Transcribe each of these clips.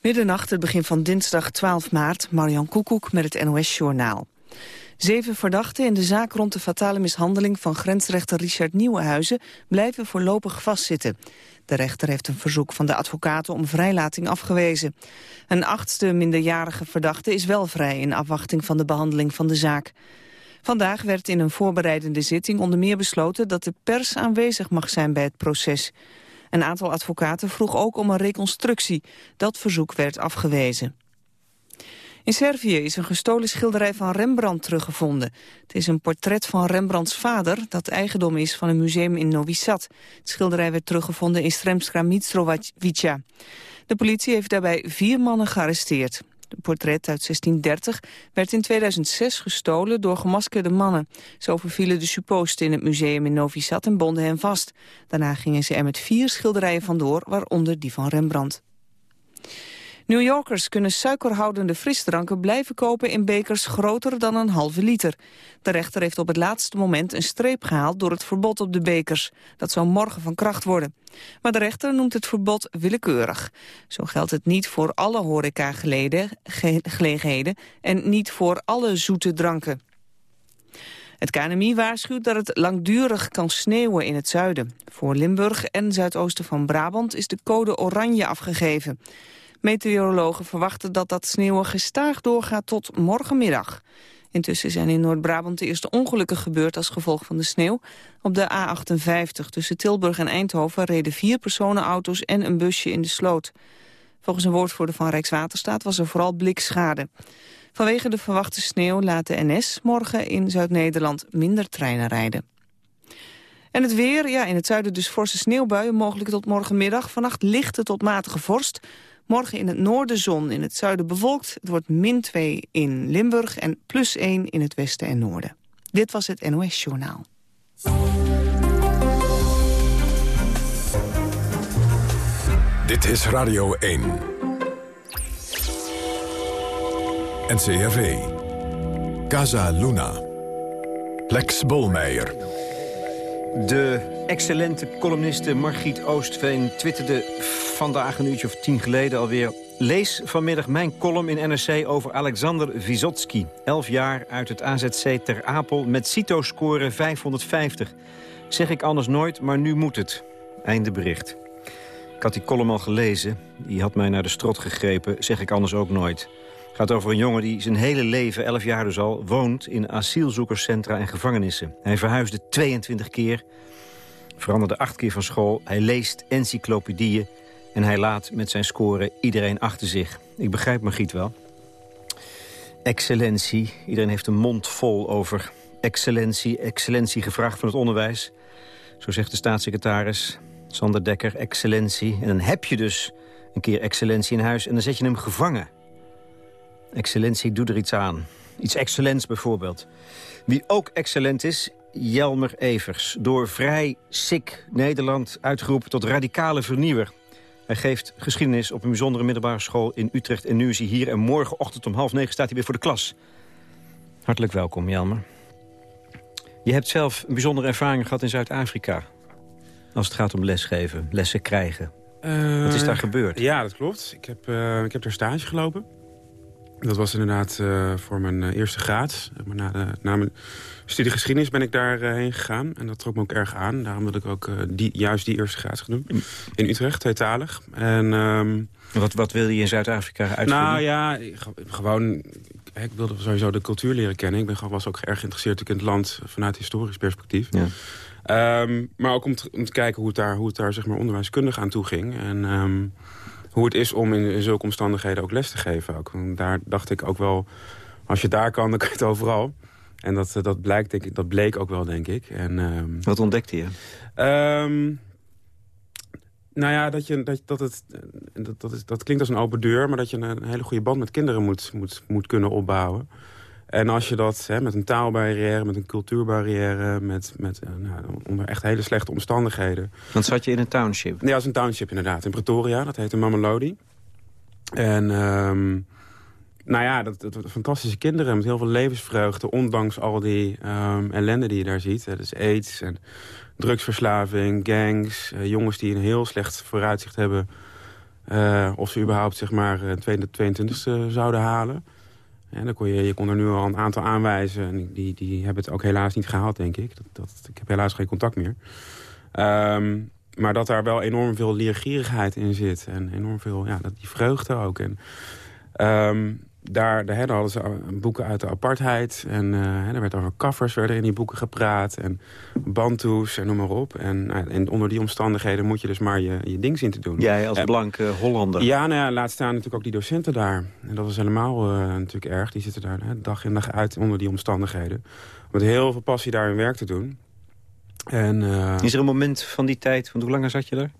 Middernacht, het begin van dinsdag 12 maart, Marian Koekoek met het NOS-journaal. Zeven verdachten in de zaak rond de fatale mishandeling van grensrechter Richard Nieuwenhuizen blijven voorlopig vastzitten. De rechter heeft een verzoek van de advocaten om vrijlating afgewezen. Een achtste minderjarige verdachte is wel vrij in afwachting van de behandeling van de zaak. Vandaag werd in een voorbereidende zitting onder meer besloten dat de pers aanwezig mag zijn bij het proces. Een aantal advocaten vroeg ook om een reconstructie. Dat verzoek werd afgewezen. In Servië is een gestolen schilderij van Rembrandt teruggevonden. Het is een portret van Rembrandts vader dat eigendom is van een museum in Novi Sad. Het schilderij werd teruggevonden in Sremska Mitrovica. De politie heeft daarbij vier mannen gearresteerd. Het portret uit 1630 werd in 2006 gestolen door gemaskerde mannen. Zo vervielen de supposten in het museum in Novi Sad en bonden hen vast. Daarna gingen ze er met vier schilderijen vandoor, waaronder die van Rembrandt. New Yorkers kunnen suikerhoudende frisdranken blijven kopen in bekers groter dan een halve liter. De rechter heeft op het laatste moment een streep gehaald door het verbod op de bekers. Dat zou morgen van kracht worden. Maar de rechter noemt het verbod willekeurig. Zo geldt het niet voor alle horecagelegenheden en niet voor alle zoete dranken. Het KNMI waarschuwt dat het langdurig kan sneeuwen in het zuiden. Voor Limburg en zuidoosten van Brabant is de code oranje afgegeven. Meteorologen verwachten dat dat sneeuwen gestaag doorgaat tot morgenmiddag. Intussen zijn in Noord-Brabant de eerste ongelukken gebeurd als gevolg van de sneeuw. Op de A58 tussen Tilburg en Eindhoven reden vier personenauto's en een busje in de sloot. Volgens een woordvoerder van Rijkswaterstaat was er vooral blikschade. Vanwege de verwachte sneeuw laat de NS morgen in Zuid-Nederland minder treinen rijden. En het weer, ja, in het zuiden dus forse sneeuwbuien, mogelijk tot morgenmiddag. Vannacht lichte tot matige vorst. Morgen in het noorden zon, in het zuiden bewolkt. Het wordt min 2 in Limburg en plus 1 in het westen en noorden. Dit was het NOS Journaal. Dit is Radio 1. NCRV. Casa Luna. Lex Bolmeijer. De excellente columniste Margriet Oostveen twitterde vandaag een uurtje of tien geleden alweer... Lees vanmiddag mijn column in NRC over Alexander Vysotsky. Elf jaar uit het AZC Ter Apel met CITO-score 550. Zeg ik anders nooit, maar nu moet het. Einde bericht. Ik had die column al gelezen. Die had mij naar de strot gegrepen. Zeg ik anders ook nooit. Gaat over een jongen die zijn hele leven, elf jaar dus al... woont in asielzoekerscentra en gevangenissen. Hij verhuisde 22 keer, veranderde acht keer van school. Hij leest encyclopedieën en hij laat met zijn score iedereen achter zich. Ik begrijp Margriet wel. Excellentie. Iedereen heeft een mond vol over excellentie. Excellentie gevraagd van het onderwijs. Zo zegt de staatssecretaris Sander Dekker. Excellentie. En dan heb je dus een keer excellentie in huis... en dan zet je hem gevangen. Excellentie, doe er iets aan. Iets excellents bijvoorbeeld. Wie ook excellent is, Jelmer Evers. Door vrij sick Nederland uitgeroepen tot radicale vernieuwer. Hij geeft geschiedenis op een bijzondere middelbare school in Utrecht. En nu is hij hier en morgenochtend om half negen staat hij weer voor de klas. Hartelijk welkom, Jelmer. Je hebt zelf een bijzondere ervaring gehad in Zuid-Afrika. Als het gaat om lesgeven, lessen krijgen. Wat is daar eh, gebeurd? Ja, dat klopt. Ik heb, uh, ik heb daar stage gelopen. Dat was inderdaad uh, voor mijn eerste graad. Na, de, na mijn studie geschiedenis ben ik daarheen heen gegaan. En dat trok me ook erg aan. Daarom wil ik ook uh, die, juist die eerste graad gaan doen. In Utrecht, tweetalig. En, um, wat, wat wil je in Zuid-Afrika uitvoeren? Nou ja, gewoon... Ik wilde sowieso de cultuur leren kennen. Ik ben, was ook erg geïnteresseerd in het land vanuit historisch perspectief. Ja. Um, maar ook om te, om te, kijken hoe het daar, hoe het daar zeg maar, onderwijskundig aan toe ging. En um, hoe het is om in, in, zulke omstandigheden ook les te geven. Ook. daar dacht ik ook wel, als je daar kan, dan kan je het overal. En dat, eh, dat, blijkt, denk ik, dat bleek ook wel, denk ik. En, um, Wat ontdekte je? Um, nou ja, dat, je, dat, dat, het, dat, dat, is, dat klinkt als een open deur... maar dat je een hele goede band met kinderen moet, moet, moet kunnen opbouwen. En als je dat hè, met een taalbarrière, met een cultuurbarrière... met, met uh, nou, onder echt hele slechte omstandigheden... Want zat je in een township? Ja, als een township inderdaad. In Pretoria, dat heette Mamelodi. En... Um, nou ja, dat, dat, fantastische kinderen met heel veel levensvreugde... ondanks al die um, ellende die je daar ziet. Hè. Dus aids en drugsverslaving, gangs, uh, jongens die een heel slecht vooruitzicht hebben... of ze überhaupt zeg maar, de 22e zouden halen. En dan kon je, je kon er nu al een aantal aanwijzen. En die, die hebben het ook helaas niet gehaald, denk ik. Dat, dat, ik heb helaas geen contact meer. Ehm, maar dat daar wel enorm veel leergierigheid in zit. En enorm veel, ja, dat, die vreugde ook. En, um, daar, daar, hadden ze boeken uit de apartheid. En uh, er werd over kaffers werden in die boeken gepraat. En bantoes en noem maar op. En, uh, en, onder die omstandigheden moet je dus maar je, je ding zien te doen. Jij als blanke Hollander. Ja, nou ja, laat staan natuurlijk ook die docenten daar. En dat was helemaal natuurlijk erg. Die zitten daar dag in dag uit onder die omstandigheden. Met heel veel passie daar hun werk te doen. En, Is er een moment van die tijd, want hoe lang zat je daar?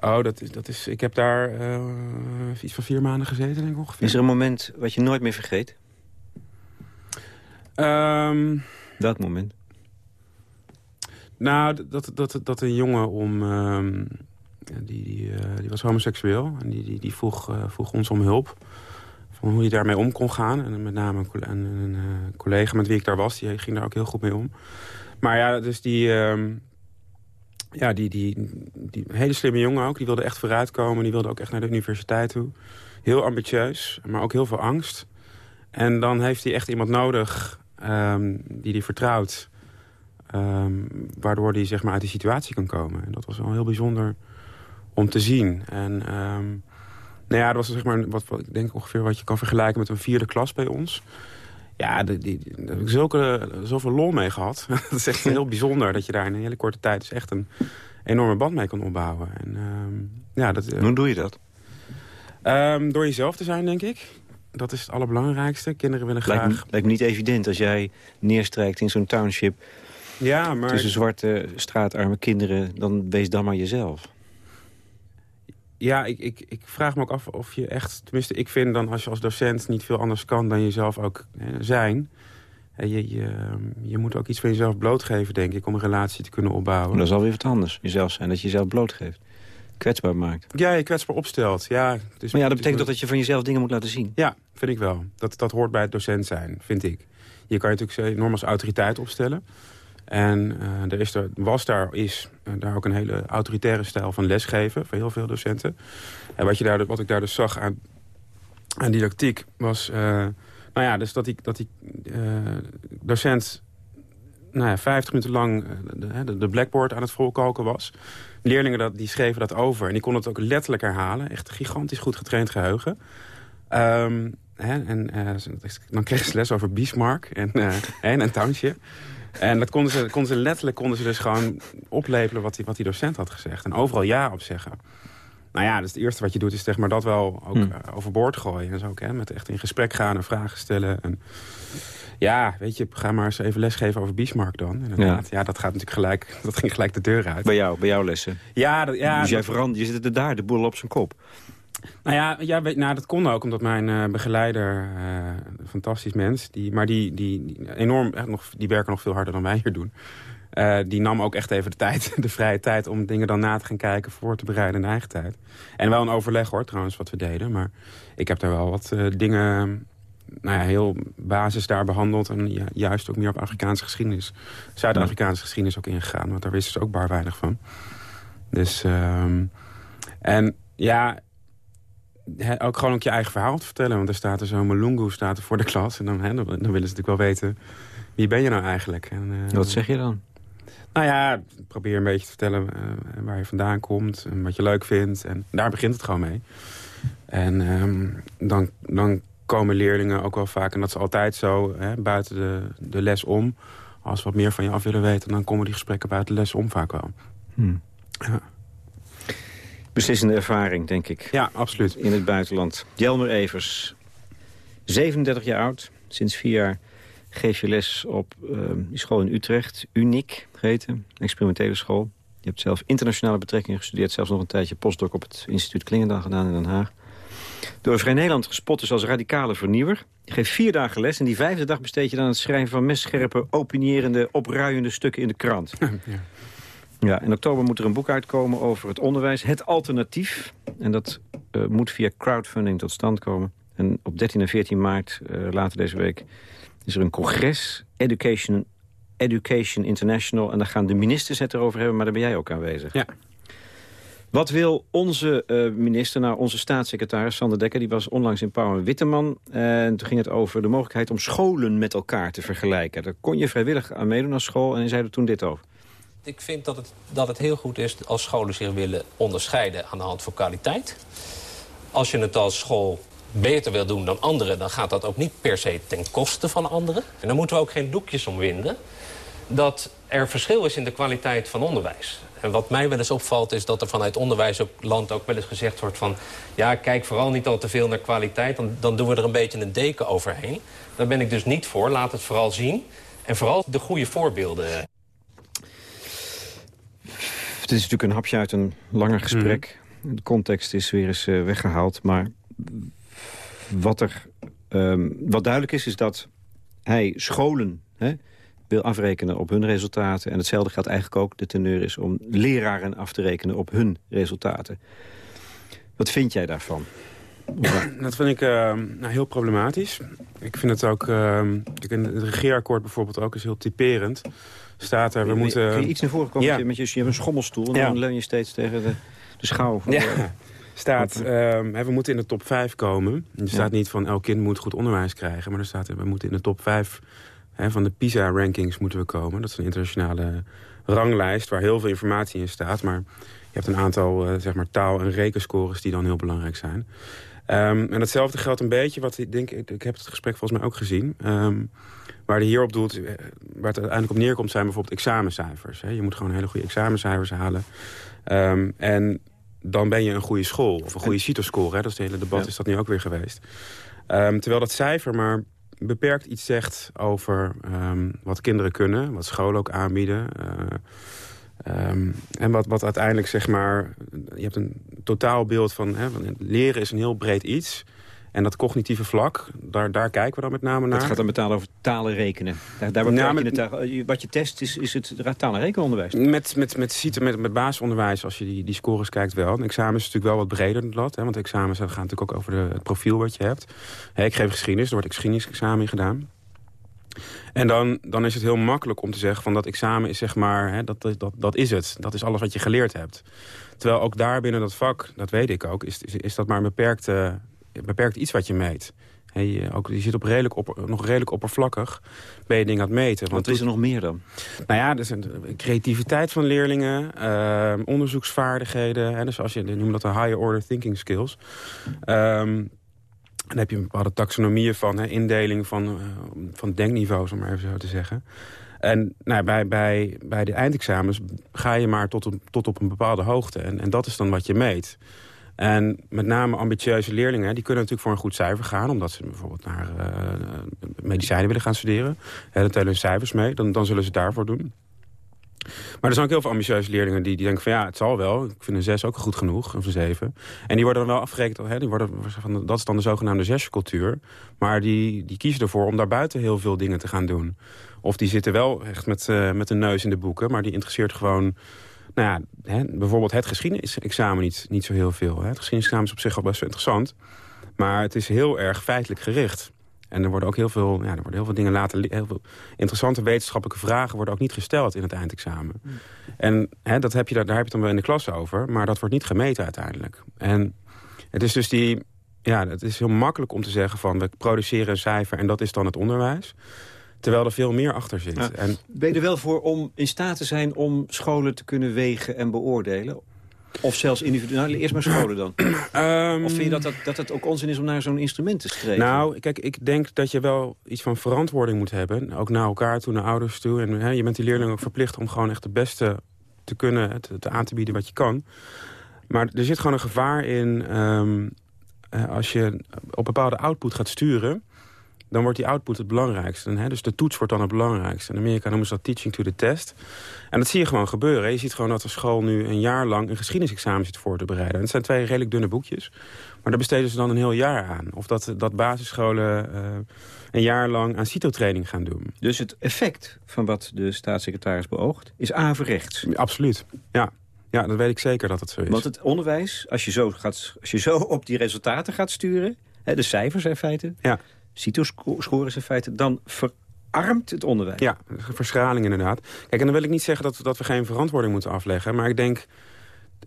Oh, dat is, dat is, ik heb daar uh, iets van vier maanden gezeten, denk ik ongeveer. Is er een moment wat je nooit meer vergeet? Um, Welk moment? Nou, dat, dat, dat een jongen om... Um, die, die, uh, die was homoseksueel en die, die, die vroeg, uh, vroeg ons om hulp. Van hoe hij daarmee om kon gaan. En met name een, een, een collega met wie ik daar was, die ging daar ook heel goed mee om. Maar ja, dus die... Um, ja, die, die, die hele slimme jongen ook. Die wilde echt vooruitkomen. Die wilde ook echt naar de universiteit toe. Heel ambitieus, maar ook heel veel angst. En dan heeft hij echt iemand nodig um, die hij vertrouwt. Um, waardoor hij zeg maar, uit die situatie kan komen. En dat was wel heel bijzonder om te zien. En um, nou ja, dat was zeg maar wat ik denk ongeveer wat je kan vergelijken met een vierde klas bij ons. Ja, die, die, daar heb ik zulke, zoveel lol mee gehad. dat is echt heel bijzonder dat je daar in een hele korte tijd... dus echt een enorme band mee kan opbouwen. En, uh, ja, dat, uh, Hoe doe je dat? Um, door jezelf te zijn, denk ik. Dat is het allerbelangrijkste. Kinderen willen graag... Lijkt me, lijkt me niet evident als jij neerstrijkt in zo'n township... Ja, maar... tussen zwarte, straatarme kinderen. Dan wees dan maar jezelf ja, ik, ik, ik vraag me ook af of je echt... Tenminste, ik vind dan als je als docent niet veel anders kan dan jezelf ook zijn... Je, je, je moet ook iets van jezelf blootgeven, denk ik, om een relatie te kunnen opbouwen. Maar dat is alweer wat anders, jezelf zijn, dat je jezelf blootgeeft. Kwetsbaar maakt. Ja, je kwetsbaar opstelt. Ja, dus, maar ja, dat betekent toch dat je van jezelf dingen moet laten zien? Ja, vind ik wel. Dat, dat hoort bij het docent zijn, vind ik. Je kan je natuurlijk enorm als autoriteit opstellen. En uh, er, is er was daar, is uh, daar ook een hele autoritaire stijl van lesgeven... voor heel veel docenten. En wat, je daar, wat ik daar dus zag aan, aan didactiek was... Uh, nou ja, dus dat die, dat die docent nou ja, 50 minuten lang de, de, blackboard aan het volkalken was. Leerlingen dat, die schreven dat over en die konden het ook letterlijk herhalen. Echt gigantisch goed getraind geheugen. Um, hè, en dan kregen ze les over Bismarck en, en een townsje. En dat konden ze, konden ze letterlijk konden ze dus gewoon oplepelen wat die, wat die docent had gezegd. En overal ja op zeggen. Nou ja, dus het eerste wat je doet is zeg maar dat wel ook hmm. overboord gooien. En zo ook, hè, met echt in gesprek gaan en vragen stellen. En ja, weet je, ga maar eens even lesgeven over Bismarck dan. Inderdaad. Ja. ja, dat gaat natuurlijk gelijk, dat ging gelijk de deur uit. Bij jou, bij jouw lessen? Ja, dat, ja. Dus jij verandert, je zit er daar, de boel op zijn kop. Nou ja, ja nou, dat kon ook, omdat mijn uh, begeleider, uh, een fantastisch mens... Die, maar die, die, enorm, echt nog, die werken nog veel harder dan wij hier doen... Uh, die nam ook echt even de tijd, de vrije tijd... om dingen dan na te gaan kijken, voor te bereiden in eigen tijd. En wel een overleg hoor, trouwens, wat we deden. Maar ik heb daar wel wat dingen, nou ja, heel basis daar behandeld... en ja, juist ook meer op Afrikaanse geschiedenis, Zuid-Afrikaanse geschiedenis ook ingegaan. Want daar wisten ze ook bar weinig van. Dus, um, en ja, ook gewoon ook je eigen verhaal te vertellen. Want er staat er zo'n Malungu staat er voor de klas. En dan, dan, willen ze natuurlijk wel weten, wie ben je nou eigenlijk? En, uh, Wat zeg je dan? Nou ja, probeer een beetje te vertellen uh, waar je vandaan komt. En wat je leuk vindt. En daar begint het gewoon mee. En um, dan, dan komen leerlingen ook wel vaak, en dat is altijd zo, hè, buiten de, de les om. Als ze wat meer van je af willen weten, dan komen die gesprekken buiten de les om vaak wel. Hmm. Ja beslissende ervaring, denk ik. Ja, absoluut. In het buitenland. Jelmer Evers, 37 jaar oud, sinds vier jaar geef je les op uh, die school in Utrecht. Uniek geheten, experimentele school. Je hebt zelf internationale betrekkingen gestudeerd. Zelfs nog een tijdje postdoc op het instituut Klingendaal gedaan in Den Haag. Door Vrij Nederland gespot is als radicale vernieuwer. Je geeft vier dagen les en die vijfde dag besteed je dan het schrijven van messcherpe, opinierende, opruiende stukken in de krant. Ja. Ja, in oktober moet er een boek uitkomen over het onderwijs. Het alternatief. En dat uh, moet via crowdfunding tot stand komen. En op 13 en 14 maart, uh, later deze week, is er een congres. Education, Education International. En daar gaan de ministers het erover hebben, maar daar ben jij ook aanwezig. Ja. Wat wil onze uh, minister, nou onze staatssecretaris Sander Dekker... die was onlangs in Pauw en Witteman. En toen ging het over de mogelijkheid om scholen met elkaar te vergelijken. Daar kon je vrijwillig aan meedoen als school en hij zei er toen dit over. Ik vind dat het, dat het heel goed is als scholen zich willen onderscheiden aan de hand van kwaliteit. Als je het als school beter wil doen dan anderen... dan gaat dat ook niet per se ten koste van anderen. En dan moeten we ook geen doekjes omwinden dat er verschil is in de kwaliteit van onderwijs. En wat mij wel eens opvalt is dat er vanuit onderwijsland ook wel eens gezegd wordt van... ja, kijk vooral niet al te veel naar kwaliteit, dan, dan doen we er een beetje een deken overheen. Daar ben ik dus niet voor, laat het vooral zien. En vooral de goede voorbeelden. Het is natuurlijk een hapje uit een langer gesprek. Mhm. De context is weer eens uh, weggehaald. Maar wat, er, um, wat duidelijk is, is dat hij scholen... Hè, wil afrekenen op hun resultaten. En hetzelfde geldt eigenlijk ook, de teneur is om leraren af te rekenen op hun resultaten. Wat vind jij daarvan? Dat vind ik uh, nou, heel problematisch. Ik vind het ook... Uh, het regeerakkoord bijvoorbeeld ook is heel typerend. Staat er, we moeten... Kun je iets naar voren komen? Ja. Met je, je hebt een schommelstoel en dan leun je steeds tegen de, de schouw. Van ja. staat, uh, we moeten in de top 5 komen. Er staat niet van elk kind moet goed onderwijs krijgen. Maar er staat, we moeten in de top 5 van de PISA-rankings moeten we komen. Dat is een internationale ranglijst waar heel veel informatie in staat. Maar je hebt een aantal uh, zeg maar taal- en rekenscores die dan heel belangrijk zijn. Um, en datzelfde geldt een beetje, wat ik denk, ik, ik heb het gesprek volgens mij ook gezien. Um, waar de hierop doelt, eh, waar het uiteindelijk op neerkomt, zijn bijvoorbeeld examencijfers. Hè. Je moet gewoon hele goede examencijfers halen. Um, en dan ben je een goede school, of een goede CITO-score. Dat is het hele debat, is dat nu ook weer geweest. terwijl dat cijfer maar beperkt iets zegt over wat kinderen kunnen, wat scholen ook aanbieden. Uh, um, en wat, wat uiteindelijk, zeg maar, je hebt een totaalbeeld van, hè, van leren is een heel breed iets. En dat cognitieve vlak, daar, daar kijken we dan met name naar. Het gaat dan met taal over talen rekenen. Daar, daar ja, met, je het, wat je test is, is het taal- en rekenonderwijs. Met, met, met, met, met basisonderwijs, als je die, die scores kijkt wel. Een examen is natuurlijk wel wat breder dan dat. Hè, want examens gaan natuurlijk ook over de, het profiel wat je hebt. ik geef geschiedenis, er wordt een geschiedenisexamen gedaan. En dan, dan is het heel makkelijk om te zeggen van dat examen is zeg maar, hè, dat, dat, dat is het. Dat is alles wat je geleerd hebt. Terwijl ook daar binnen dat vak, dat weet ik ook, is, is, is dat maar een beperkte beperkt iets wat je meet. je, ook, je zit op redelijk op, nog redelijk oppervlakkig ben je dingen aan het meten. Want Wat is er nog meer dan? Nou ja, dus creativiteit van leerlingen, uh, onderzoeksvaardigheden. Hè, dus als je noemt dat de higher order thinking skills. Um, dan heb je een bepaalde taxonomieën van, hè, indeling van, uh, van denkniveaus, om maar even zo te zeggen. En nou, bij, bij, bij de eindexamens ga je maar tot, een, tot op een bepaalde hoogte. En, en dat is dan wat je meet. En met name ambitieuze leerlingen, die kunnen natuurlijk voor een goed cijfer gaan... omdat ze bijvoorbeeld naar uh, medicijnen willen gaan studeren. En dan tellen hun cijfers mee, dan, dan zullen ze daarvoor doen. Maar er zijn ook heel veel ambitieuze leerlingen die, die denken van ja, het zal wel. Ik vind een 6 ook goed genoeg, of een 7. En die worden dan wel afgerekend, hè, die worden, van, dat is dan de zogenaamde zescultuur. Maar die, die kiezen ervoor om daarbuiten heel veel dingen te gaan doen. Of die zitten wel echt met, uh, met een neus in de boeken, maar die interesseert gewoon nou ja, hè, bijvoorbeeld het geschiedenisexamen niet, niet zo heel veel. Hè. Het geschiedenisexamen is op zich al best wel interessant. Maar het is heel erg feitelijk gericht. En er worden ook heel veel, ja, er worden heel veel dingen laten... Heel veel interessante wetenschappelijke vragen worden ook niet gesteld in het eindexamen. Mm. En hè, dat heb je, daar heb je het dan wel in de klas over. Maar dat wordt niet gemeten uiteindelijk. En het is dus die... Ja, het is heel makkelijk om te zeggen van... we produceren een cijfer en dat is dan het onderwijs. Terwijl er veel meer achter zit. En... Ben je er wel voor om in staat te zijn om scholen te kunnen wegen en beoordelen? Of zelfs individueel? Nou, eerst maar scholen dan. Um, of vind je dat, dat, dat het ook onzin is om naar zo'n instrument te streven? Nou, kijk, ik denk dat je wel iets van verantwoording moet hebben. Ook naar elkaar toe, naar ouders toe. En hè, je bent die leerling ook verplicht om gewoon echt het beste te kunnen... te, te aan te bieden wat je kan. Maar er zit gewoon een gevaar in... Um, als je op bepaalde output gaat sturen dan wordt die output het belangrijkste. Hè? Dus de toets wordt dan het belangrijkste. In Amerika noemen ze dat teaching to the test. En dat zie je gewoon gebeuren. Je ziet gewoon dat de school nu een jaar lang een geschiedenisexamen zit voor te bereiden. En het zijn twee redelijk dunne boekjes. Maar daar besteden ze dan een heel jaar aan. Of dat, dat basisscholen uh, een jaar lang aan CITO-training gaan doen. Dus het effect van wat de staatssecretaris beoogt is averechts? Absoluut, ja. Ja, dat weet ik zeker dat het zo is. Want het onderwijs, als je zo, gaat, als je zo op die resultaten gaat sturen... Hè, de cijfers in feite... Ja CITO-scores in feite, dan verarmt het onderwijs. Ja, verschraling inderdaad. Kijk, en dan wil ik niet zeggen dat, dat we geen verantwoording moeten afleggen. Maar ik denk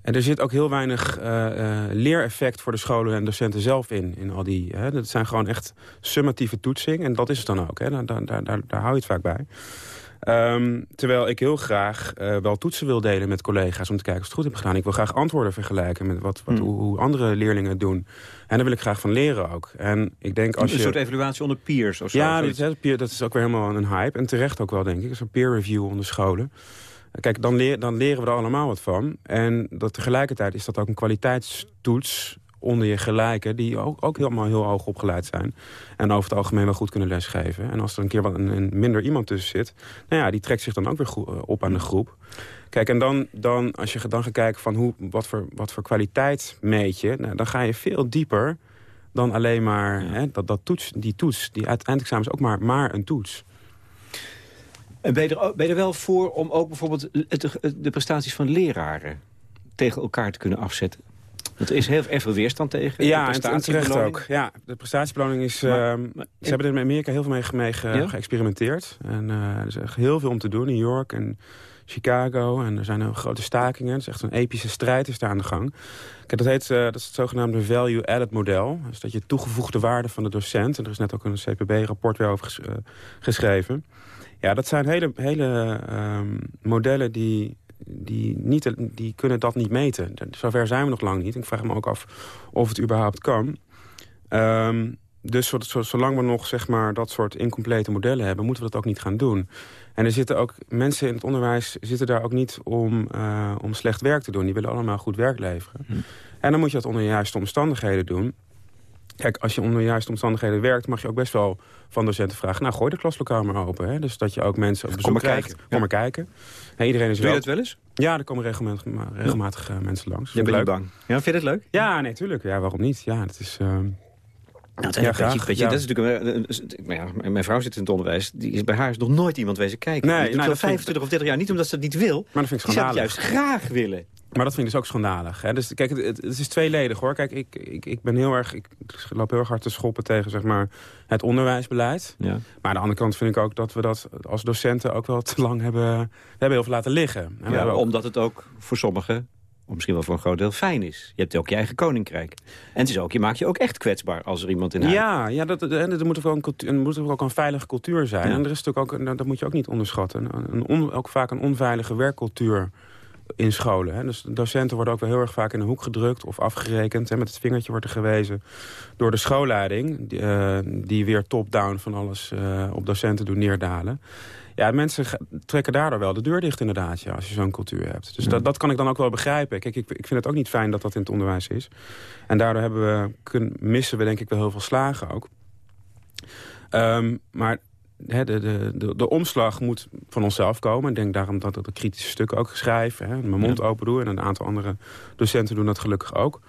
En er zit ook heel weinig uh, leereffect voor de scholen en docenten zelf in. in al die, hè. Dat zijn gewoon echt summatieve toetsing. En dat is het dan ook. Hè. Daar, daar, daar hou je het vaak bij. Um, terwijl ik heel graag uh, wel toetsen wil delen met collega's... om te kijken of ze het goed hebben gedaan. Ik wil graag antwoorden vergelijken met wat, wat, hmm. hoe, hoe, andere leerlingen het doen. En daar wil ik graag van leren ook. En ik denk als een je... soort evaluatie onder peers of zo? Ja, dat is, dat is ook weer helemaal een hype. En terecht ook wel, denk ik. Een peer review onder scholen. Kijk, dan, leer, dan leren we er allemaal wat van. En dat tegelijkertijd is dat ook een kwaliteitstoets onder je gelijken... die ook, ook helemaal heel hoog opgeleid zijn. En over het algemeen wel goed kunnen lesgeven. En als er een keer wat een, een minder iemand tussen zit... nou ja, die trekt zich dan ook weer eh, op aan de groep. Kijk, en dan, dan als je dan gaat kijken van hoe, wat, voor, wat voor kwaliteit meet je... Nou, dan ga je veel dieper dan alleen maar hè, dat, dat toets, die toets. Die uiteindelijk is ook maar, maar een toets. En ben je, er, ben je er wel voor om ook bijvoorbeeld de prestaties van leraren tegen elkaar te kunnen afzetten? Er is heel veel weerstand tegen. Ja, en terecht ook. Ja, de prestatiebeloning is... Maar, uh, ze hebben er in Amerika heel veel mee, mee geëxperimenteerd. En uh, er is echt heel veel om te doen. New York en Chicago. En er zijn grote stakingen. Het is echt een epische strijd is daar aan de gang. Kijk, dat, heet, uh, dat is het zogenaamde value-added model. Dus dat je toegevoegde waarde van de docent... en er is net ook een CPB-rapport weer over ges, uh, geschreven... Ja, dat zijn hele, hele um, modellen die die, niet, die kunnen dat niet meten. Zover zijn we nog lang niet. Ik vraag me ook af of het überhaupt kan. Um, dus zolang we nog zeg maar, dat soort incomplete modellen hebben... moeten we dat ook niet gaan doen. En er zitten ook mensen in het onderwijs zitten daar ook niet om, uh, om slecht werk te doen. Die willen allemaal goed werk leveren. Hm. En dan moet je dat onder de juiste omstandigheden doen. Kijk, als je onder de juiste omstandigheden werkt... mag je ook best wel van docenten vragen... nou, gooi de klaslokaal maar open. Hè? Dus dat je ook mensen op bezoek krijgt. Kijken. Kom maar kijken. Hey, iedereen is Doe je dat wel eens? Ja, er komen regelmatig, regelmatig uh, mensen langs. Je bent leuk. bang. Ja, vind je het leuk? Ja, nee, tuurlijk. Ja, waarom niet? Ja, dat is... Uh, nou, dat, ja, beetje, beetje, dat is natuurlijk, ja, mijn vrouw zit in het onderwijs. Die is, bij haar is nog nooit iemand wezen kijken. Nee, nou, 25 of 30 jaar. Niet omdat ze het niet wil. Maar dat vind ik. Die zou het juist graag willen. Maar dat vind ik dus ook schandalig. Hè? Dus kijk, het, het, is tweeledig hoor. Kijk, ik, ik, ik ben heel erg. Ik loop heel erg hard te schoppen tegen zeg maar, het onderwijsbeleid. Ja. Maar aan de andere kant vind ik ook dat we dat als docenten ook wel te lang hebben, we hebben heel veel laten liggen. En ja, omdat het ook voor sommigen of misschien wel voor een groot deel fijn is. Je hebt ook je eigen koninkrijk. En het is ook, je maakt je ook echt kwetsbaar als er iemand in huis... Ja, ja dat, dat, dat moet, ook een cultuur, moet ook een veilige cultuur zijn. En er is natuurlijk ook, dat moet je ook niet onderschatten... Een, een ook vaak een onveilige werkcultuur in scholen. Hè. Dus docenten worden ook wel heel erg vaak in een hoek gedrukt of afgerekend. Hè. Met het vingertje wordt er gewezen door de schoolleiding... die, uh, die weer top-down van alles uh, op docenten doen neerdalen. Ja, mensen trekken daardoor wel de deur dicht inderdaad, ja, als je zo'n cultuur hebt. Dus dat, dat kan ik dan ook wel begrijpen. Kijk, ik, ik vind het ook niet fijn dat dat in het onderwijs is. En daardoor hebben we, kun, missen we denk ik wel heel veel slagen ook. Um, maar de, de, de, de, omslag moet van onszelf komen. Ik denk daarom dat ik de kritische stukken ook schrijf. Hè, mijn mond open doe. En een aantal andere docenten doen dat gelukkig ook.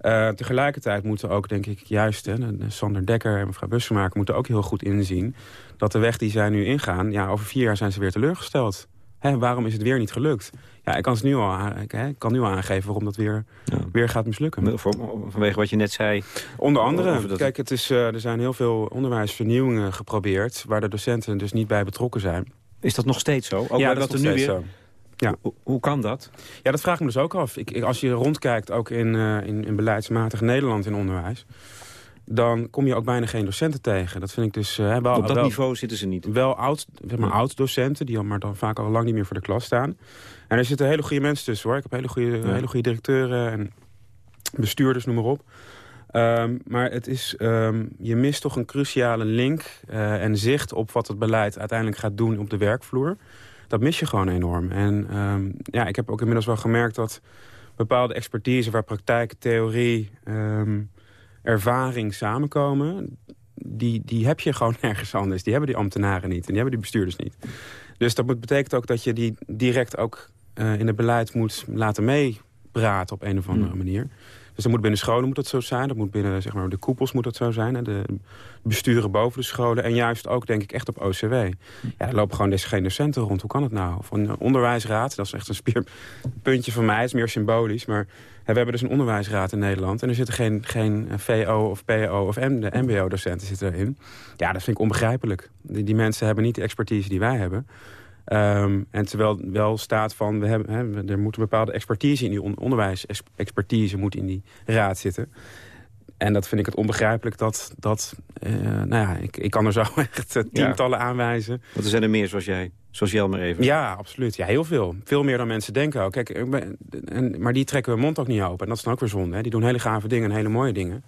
Uh, tegelijkertijd moeten ook, denk ik, juist... Hè, Sander Dekker en mevrouw Bussemaker moeten ook heel goed inzien... dat de weg die zij nu ingaan, ja, over vier jaar zijn ze weer teleurgesteld. Hè, waarom is het weer niet gelukt? Ja, ik kan, het nu al, hè, kan nu al aangeven waarom dat weer, weer gaat mislukken. Vanwege wat je net zei? Onder andere. Kijk, het is, uh, er zijn heel veel onderwijsvernieuwingen geprobeerd... waar de docenten dus niet bij betrokken zijn. Is dat nog steeds zo? Ook ja, dat, is nog steeds zo. Ja. Hoe, kan dat? Ja, dat vraag ik me dus ook af. Ik, als je rondkijkt, ook in, uh, in, in beleidsmatig Nederland in onderwijs... dan kom je ook bijna geen docenten tegen. Dat vind ik dus... Uh, wel, Op dat niveau zitten ze niet? Wel oud, zeg maar, oud-docenten, die al, maar dan vaak al lang niet meer voor de klas staan. En er zitten hele goede mensen tussen, hoor. Ik heb hele goede, hele goede directeuren en bestuurders, noem maar op. Um, maar het is, um, je mist toch een cruciale link uh, en zicht op wat het beleid uiteindelijk gaat doen op de werkvloer dat mis je gewoon enorm. En um, ja, ik heb ook inmiddels wel gemerkt dat bepaalde expertise... waar praktijk, theorie, um, ervaring samenkomen... Die, die heb je gewoon nergens anders. Die hebben die ambtenaren niet en die hebben die bestuurders niet. Dus dat betekent ook dat je die direct ook uh, in het beleid moet laten meepraten op een of andere hmm. manier. Dus dat moet binnen scholen moet dat zo zijn. Dat moet binnen zeg maar, de koepels moet dat zo zijn. Hè. De besturen boven de scholen. En juist ook denk ik echt op OCW. Ja, er lopen gewoon geen docenten rond. Hoe kan het nou? Of een onderwijsraad. Dat is echt een spierpuntje van mij. Het is meer symbolisch. Maar we hebben dus een onderwijsraad in Nederland. En er zitten geen, geen VO of PO of MBO-docenten zitten erin. Ja, dat vind ik onbegrijpelijk. Die mensen hebben niet de expertise die wij hebben. Ehm, en terwijl wel staat van, we hebben, hè, er moet een bepaalde expertise in die on onderwijsexpertise moet in die raad zitten. En dat vind ik het onbegrijpelijk dat, dat uh, nou ja, ik, ik kan er zo echt tientallen aanwijzen. Want er zijn er meer zoals jij, zoals maar even. Ja, absoluut. Ja, heel veel. Veel meer dan mensen denken ook. Kijk, en, maar die trekken hun mond ook niet open. En dat is dan ook weer zonde. Hè? Die doen hele gave dingen en hele mooie dingen.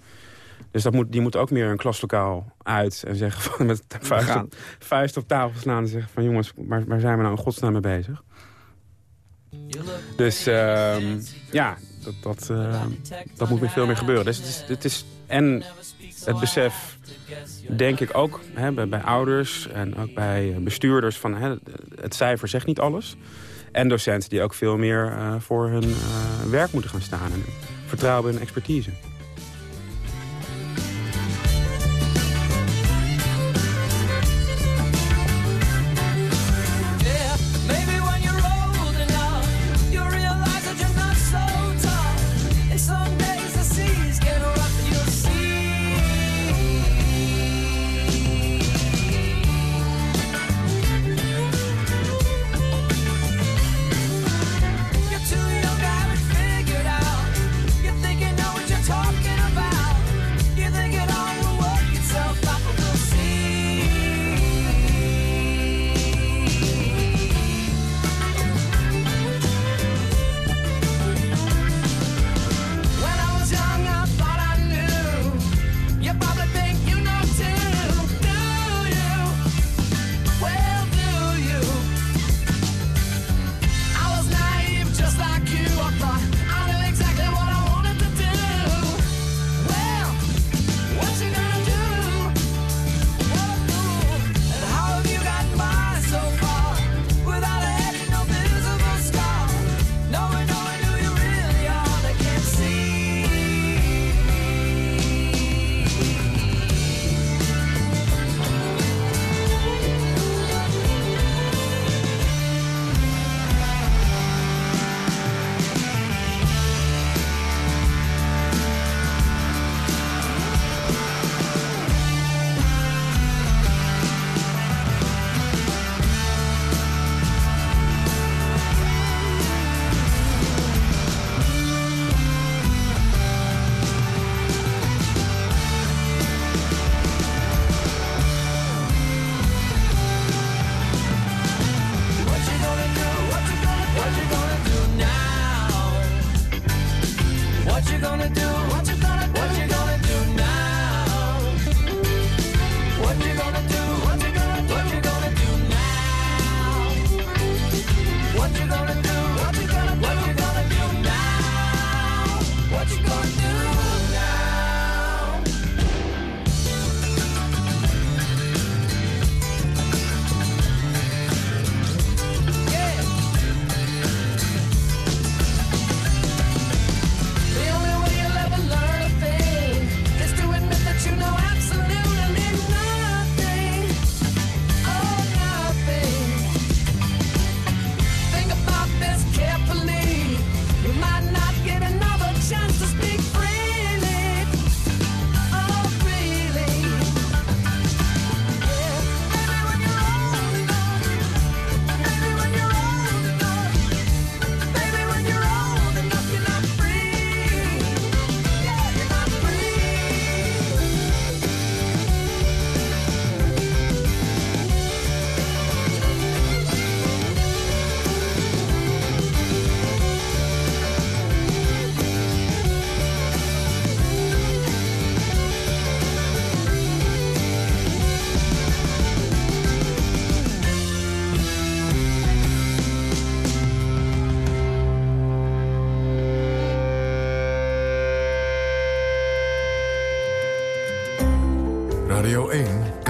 Dus dat moet, die moet ook meer een klaslokaal uit en zeggen van, met vuist op, vuist op tafel slaan en zeggen van jongens, waar, waar zijn we nou in godsnaam mee bezig? Dus uh, ja, dat, dat, uh, dat moet weer veel meer gebeuren. Dus het is, het is en het besef, denk ik ook hè, bij, bij, ouders en ook bij bestuurders... van hè, het cijfer zegt niet alles. En docenten die ook veel meer uh, voor hun uh, werk moeten gaan staan. En vertrouwen in hun expertise.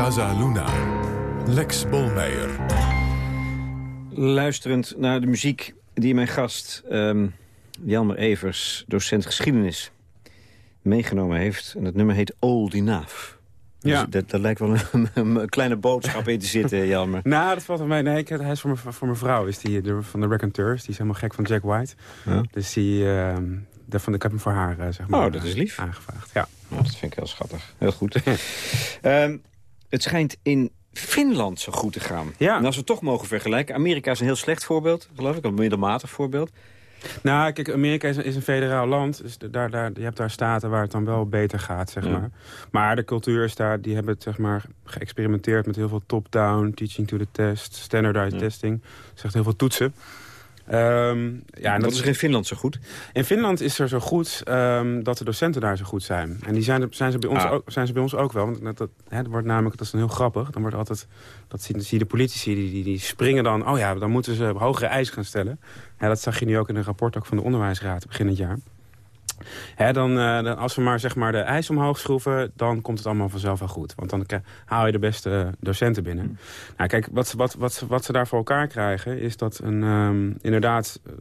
Casa Luna. Lex Bolmeijer. Luisterend naar de muziek die mijn gast um, Jelmer Evers, docent geschiedenis, meegenomen heeft. En het nummer heet Old Enough. Dus ja. Dus daar lijkt wel een, kleine boodschap in te zitten, Jelmer. nou, dat valt mij. Nee, ik, hij is voor mijn, voor mijn vrouw. Is die, de, van de Raconteurs. Die is helemaal gek van Jack White. Ja. Dus die, uh, de, van, ik heb hem voor haar uh, zeg maar, oh, dat is lief. aangevraagd. Ja. Nou, dat vind ik heel schattig. Heel goed. um, Het schijnt in Finland zo goed te gaan. Ja. En als we toch mogen vergelijken... Amerika is een heel slecht voorbeeld, geloof ik. Een middelmatig voorbeeld. Nou, kijk, Amerika is, is een federaal land. Dus daar, daar, je hebt daar staten waar het dan wel beter gaat, zeg Ja. maar. Maar de cultuur is daar, die hebben het, zeg maar, geëxperimenteerd met heel veel top-down, teaching to the test, standardized Ja. testing. Dus echt heel veel toetsen. Ehm, ja, en dat is er in Finland zo goed. In Finland is er zo goed ehm, dat de docenten daar zo goed zijn. En die zijn, zijn, ze, bij ons Ah. ook, zijn ze bij ons ook wel. Want dat, dat, hè, dat wordt namelijk, dat is dan heel grappig. Dan wordt altijd, dat zie, zie je de politici, die, die, die springen dan... oh ja, dan moeten ze hogere eisen gaan stellen. Ja, dat zag je nu ook in een rapport ook van de onderwijsraad begin het jaar. Hè, dan, eh, dan, als we maar, zeg maar de eis omhoog schroeven... dan komt het allemaal vanzelf wel goed. Want dan haal je de beste eh, docenten binnen. Nou, kijk, wat, ze- wat, wat, wat ze daar voor elkaar krijgen... is dat een, ehm, inderdaad eh,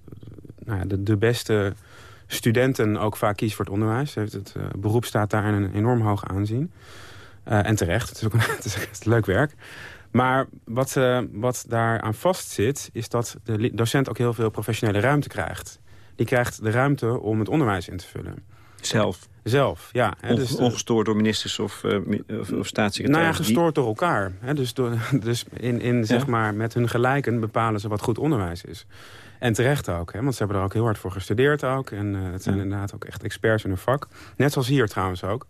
nou ja, de, de beste studenten ook vaak kiezen voor het onderwijs. Het, het beroep staat daar in een enorm hoog aanzien. En terecht, het is ook een, het is leuk werk. Maar wat, eh, wat daaraan vastzit, is dat de docent ook heel veel professionele ruimte krijgt. Die krijgt de ruimte om het onderwijs in te vullen. Zelf. Zelf, ja. Hè, dus ongestoord door ministers of, mi- of, of nou ja, gestoord door elkaar. Hè? Dus, door, dus in, in, zeg maar, met hun gelijken bepalen ze wat goed onderwijs is. En terecht ook, hè? want ze hebben er ook heel hard voor gestudeerd ook. En eh, het zijn Ja. inderdaad ook echt experts in hun vak. Net zoals hier trouwens ook.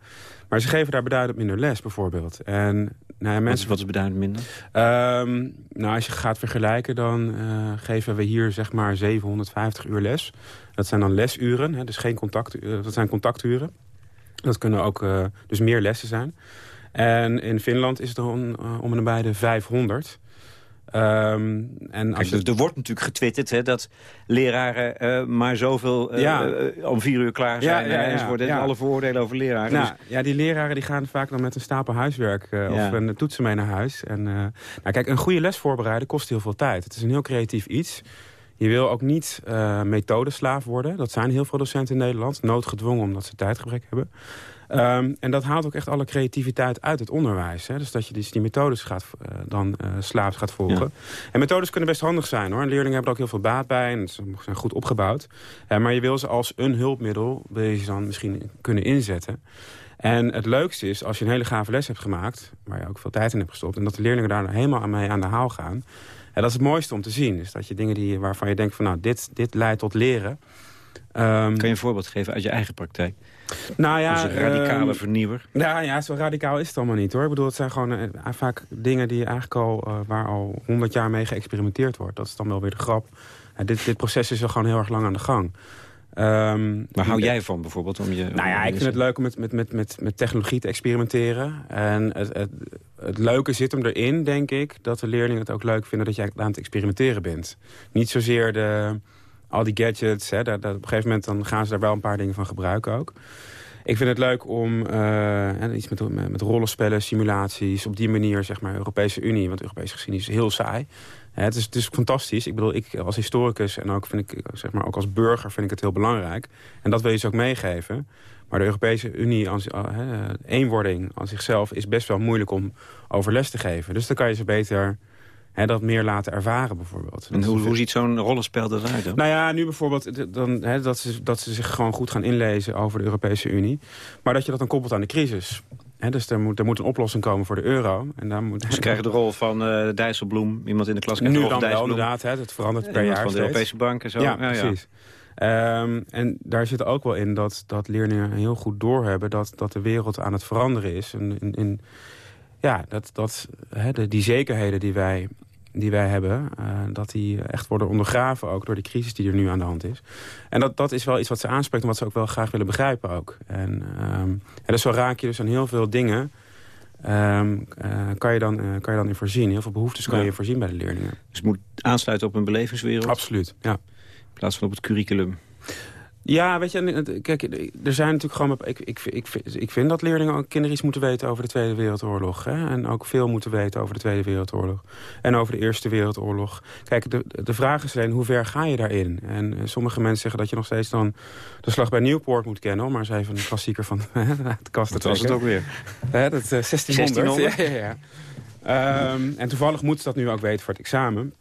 Maar ze geven daar beduidend minder les bijvoorbeeld. En nou ja, Wat is, mensen, wat is beduidend minder? Ehm, nou, als je gaat vergelijken, dan eh, geven we hier zeg maar 750 uur les. Dat zijn dan lesuren, hè, dus geen contact, eh, dat zijn contacturen. Dat kunnen ook eh, dus meer lessen zijn. En in Finland is het dan om en nabij de 500. Ehm, en als Kijk, er, er wordt natuurlijk getwitterd hè, dat leraren eh, maar zoveel eh, Ja. eh, om vier uur klaar zijn. Ja, ja, enzovoort. En. Alle vooroordelen over leraren. nou, Dus- ja, die leraren die gaan vaak dan met een stapel huiswerk of een toetsen mee naar huis. En, nou, kijk, een goede les voorbereiden kost heel veel tijd. Het is een heel creatief iets. Je wil ook niet methodeslaaf worden. Dat zijn heel veel docenten in Nederland. Noodgedwongen omdat ze tijdgebrek hebben. Ehm, en dat haalt ook echt alle creativiteit uit het onderwijs. Hè? Dus dat je dus die methodes gaat, eh, dan slaafs gaat volgen. En methodes kunnen best handig zijn. hoor. En leerlingen hebben er ook heel veel baat bij. En ze zijn goed opgebouwd. Eh, maar je wil ze als een hulpmiddel... wil je ze dan misschien kunnen inzetten. En het leukste is als je een hele gave les hebt gemaakt... waar je ook veel tijd in hebt gestopt... en dat de leerlingen daar helemaal aan mee aan de haal gaan. En dat is het mooiste om te zien. Is dat je dingen die, waarvan je denkt van... nou, dit, dit leidt tot leren. Ehm, Kan je een voorbeeld geven uit je eigen praktijk? Nou ja, een radicale ehm, vernieuwer. nou ja, zo radicaal is het allemaal niet hoor. Ik bedoel, het zijn gewoon eh, vaak dingen die eigenlijk al, eh, waar al honderd jaar mee geëxperimenteerd wordt. Dat is dan wel weer de grap. Dit, dit proces is al gewoon heel erg lang aan de gang. Ehm, Waar hou jij van bijvoorbeeld? Om je, nou ja, ik vind het leuk om met, met, met, met, met technologie te experimenteren. En het, het, het leuke zit hem erin, denk ik... dat de leerlingen het ook leuk vinden dat jij aan het experimenteren bent. Niet zozeer de, al die gadgets. Hè, op een gegeven moment dan gaan ze daar wel een paar dingen van gebruiken ook. Ik vind het leuk om eh, iets met, met, rollenspellen, simulaties... op die manier, zeg maar, Europese Unie. Want Europese geschiedenis is heel saai. Het, is, is fantastisch. Ik bedoel, ik als historicus en ook, vind ik, zeg maar, ook als burger vind ik het heel belangrijk. En dat wil je ze ook meegeven. Maar de Europese Unie, als, hè, eenwording aan zichzelf... is best wel moeilijk om over les te geven. Dus dan kan je ze beter hè, dat meer laten ervaren, bijvoorbeeld. En hoe, hoe ziet zo'n rollenspel eruit dan? Nou ja, nu bijvoorbeeld dan, dat, ze, dat ze zich gewoon goed gaan inlezen over de Europese Unie. Maar dat je dat dan koppelt aan de crisis. Dus er moet, er moet een oplossing komen voor de euro. En daar moet, Ze krijgen de rol van eh Dijsselbloem. Iemand in de klas nu dan wel inderdaad. Hè, het verandert per jaar van de. Europese Bank en zo. Ja, precies. Ehm, en daar zit ook wel in dat, dat leerlingen heel goed doorhebben... dat, dat de wereld aan het veranderen is. En, in, in, ja, dat, dat hè, de, die zekerheden die wij, die wij hebben... eh, dat die echt worden ondergraven ook door die crisis die er nu aan de hand is. En dat, dat is wel iets wat ze aanspreekt... en wat ze ook wel graag willen begrijpen ook. En, ehm, en dus zo raak je dus aan heel veel dingen... ehm, eh, kan, je dan, eh, kan je dan in voorzien. Heel veel behoeftes kan Ja. je voorzien bij de leerlingen. Dus het moet aansluiten op een belevingswereld. Absoluut, ja. In plaats van op het curriculum. Ja, weet je, het- kijk, er zijn natuurlijk gewoon... Ik, ik, ik, ik vind dat leerlingen ook kinderen iets moeten weten over de Tweede Wereldoorlog. Hè? En ook veel moeten weten over de Tweede Wereldoorlog. En over de Eerste Wereldoorlog. Kijk, de, de vraag is alleen, hoe ver ga je daarin? En eh, sommige mensen zeggen dat je nog steeds dan de slag bij Newport moet kennen. Om maar eens even een klassieker van de kast te Dat was het ook weer. Hè, dat, eh, 1600. 1600. Ja, ja, ja. Ehm, en toevallig moeten ze dat nu ook weten voor het examen.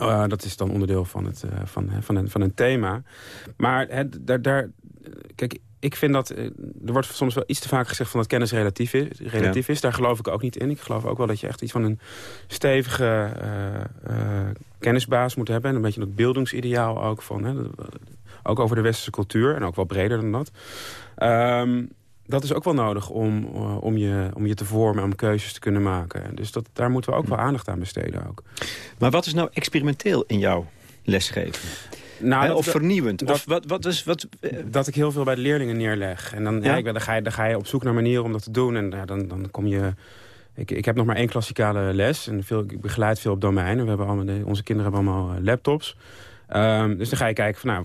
Uh, dat is dan onderdeel van, het, uh, van, van, een, van een thema. Maar daar, daar, kijk, ik vind dat... Er wordt soms wel iets te vaak gezegd van dat kennis relatief is. Relatief is. Daar geloof ik ook niet in. Ik geloof ook wel dat je echt iets van een stevige uh, kennisbasis moet hebben. En een beetje dat beeldingsideaal ook van... Ook over de westerse cultuur en ook wel breder dan dat. Um, dat is ook wel nodig om, uh, om, je, om je te vormen, om keuzes te kunnen maken. Dus dat, daar moeten we ook wel aandacht aan besteden. Ook. Maar wat is nou experimenteel in jouw lesgeven? Nou, He, of vernieuwend? Dat, of wat, wat is, wat, dat ik heel veel bij de leerlingen neerleg. En dan, ja? ja dan, ga je, dan ga je op zoek naar manieren om dat te doen. En ja, dan, dan kom je... Ik, ik heb nog maar één klassikale les. En veel, ik begeleid veel op domeinen. We hebben allemaal, onze kinderen hebben allemaal uh, laptops. Um, dus dan ga je kijken van, nou,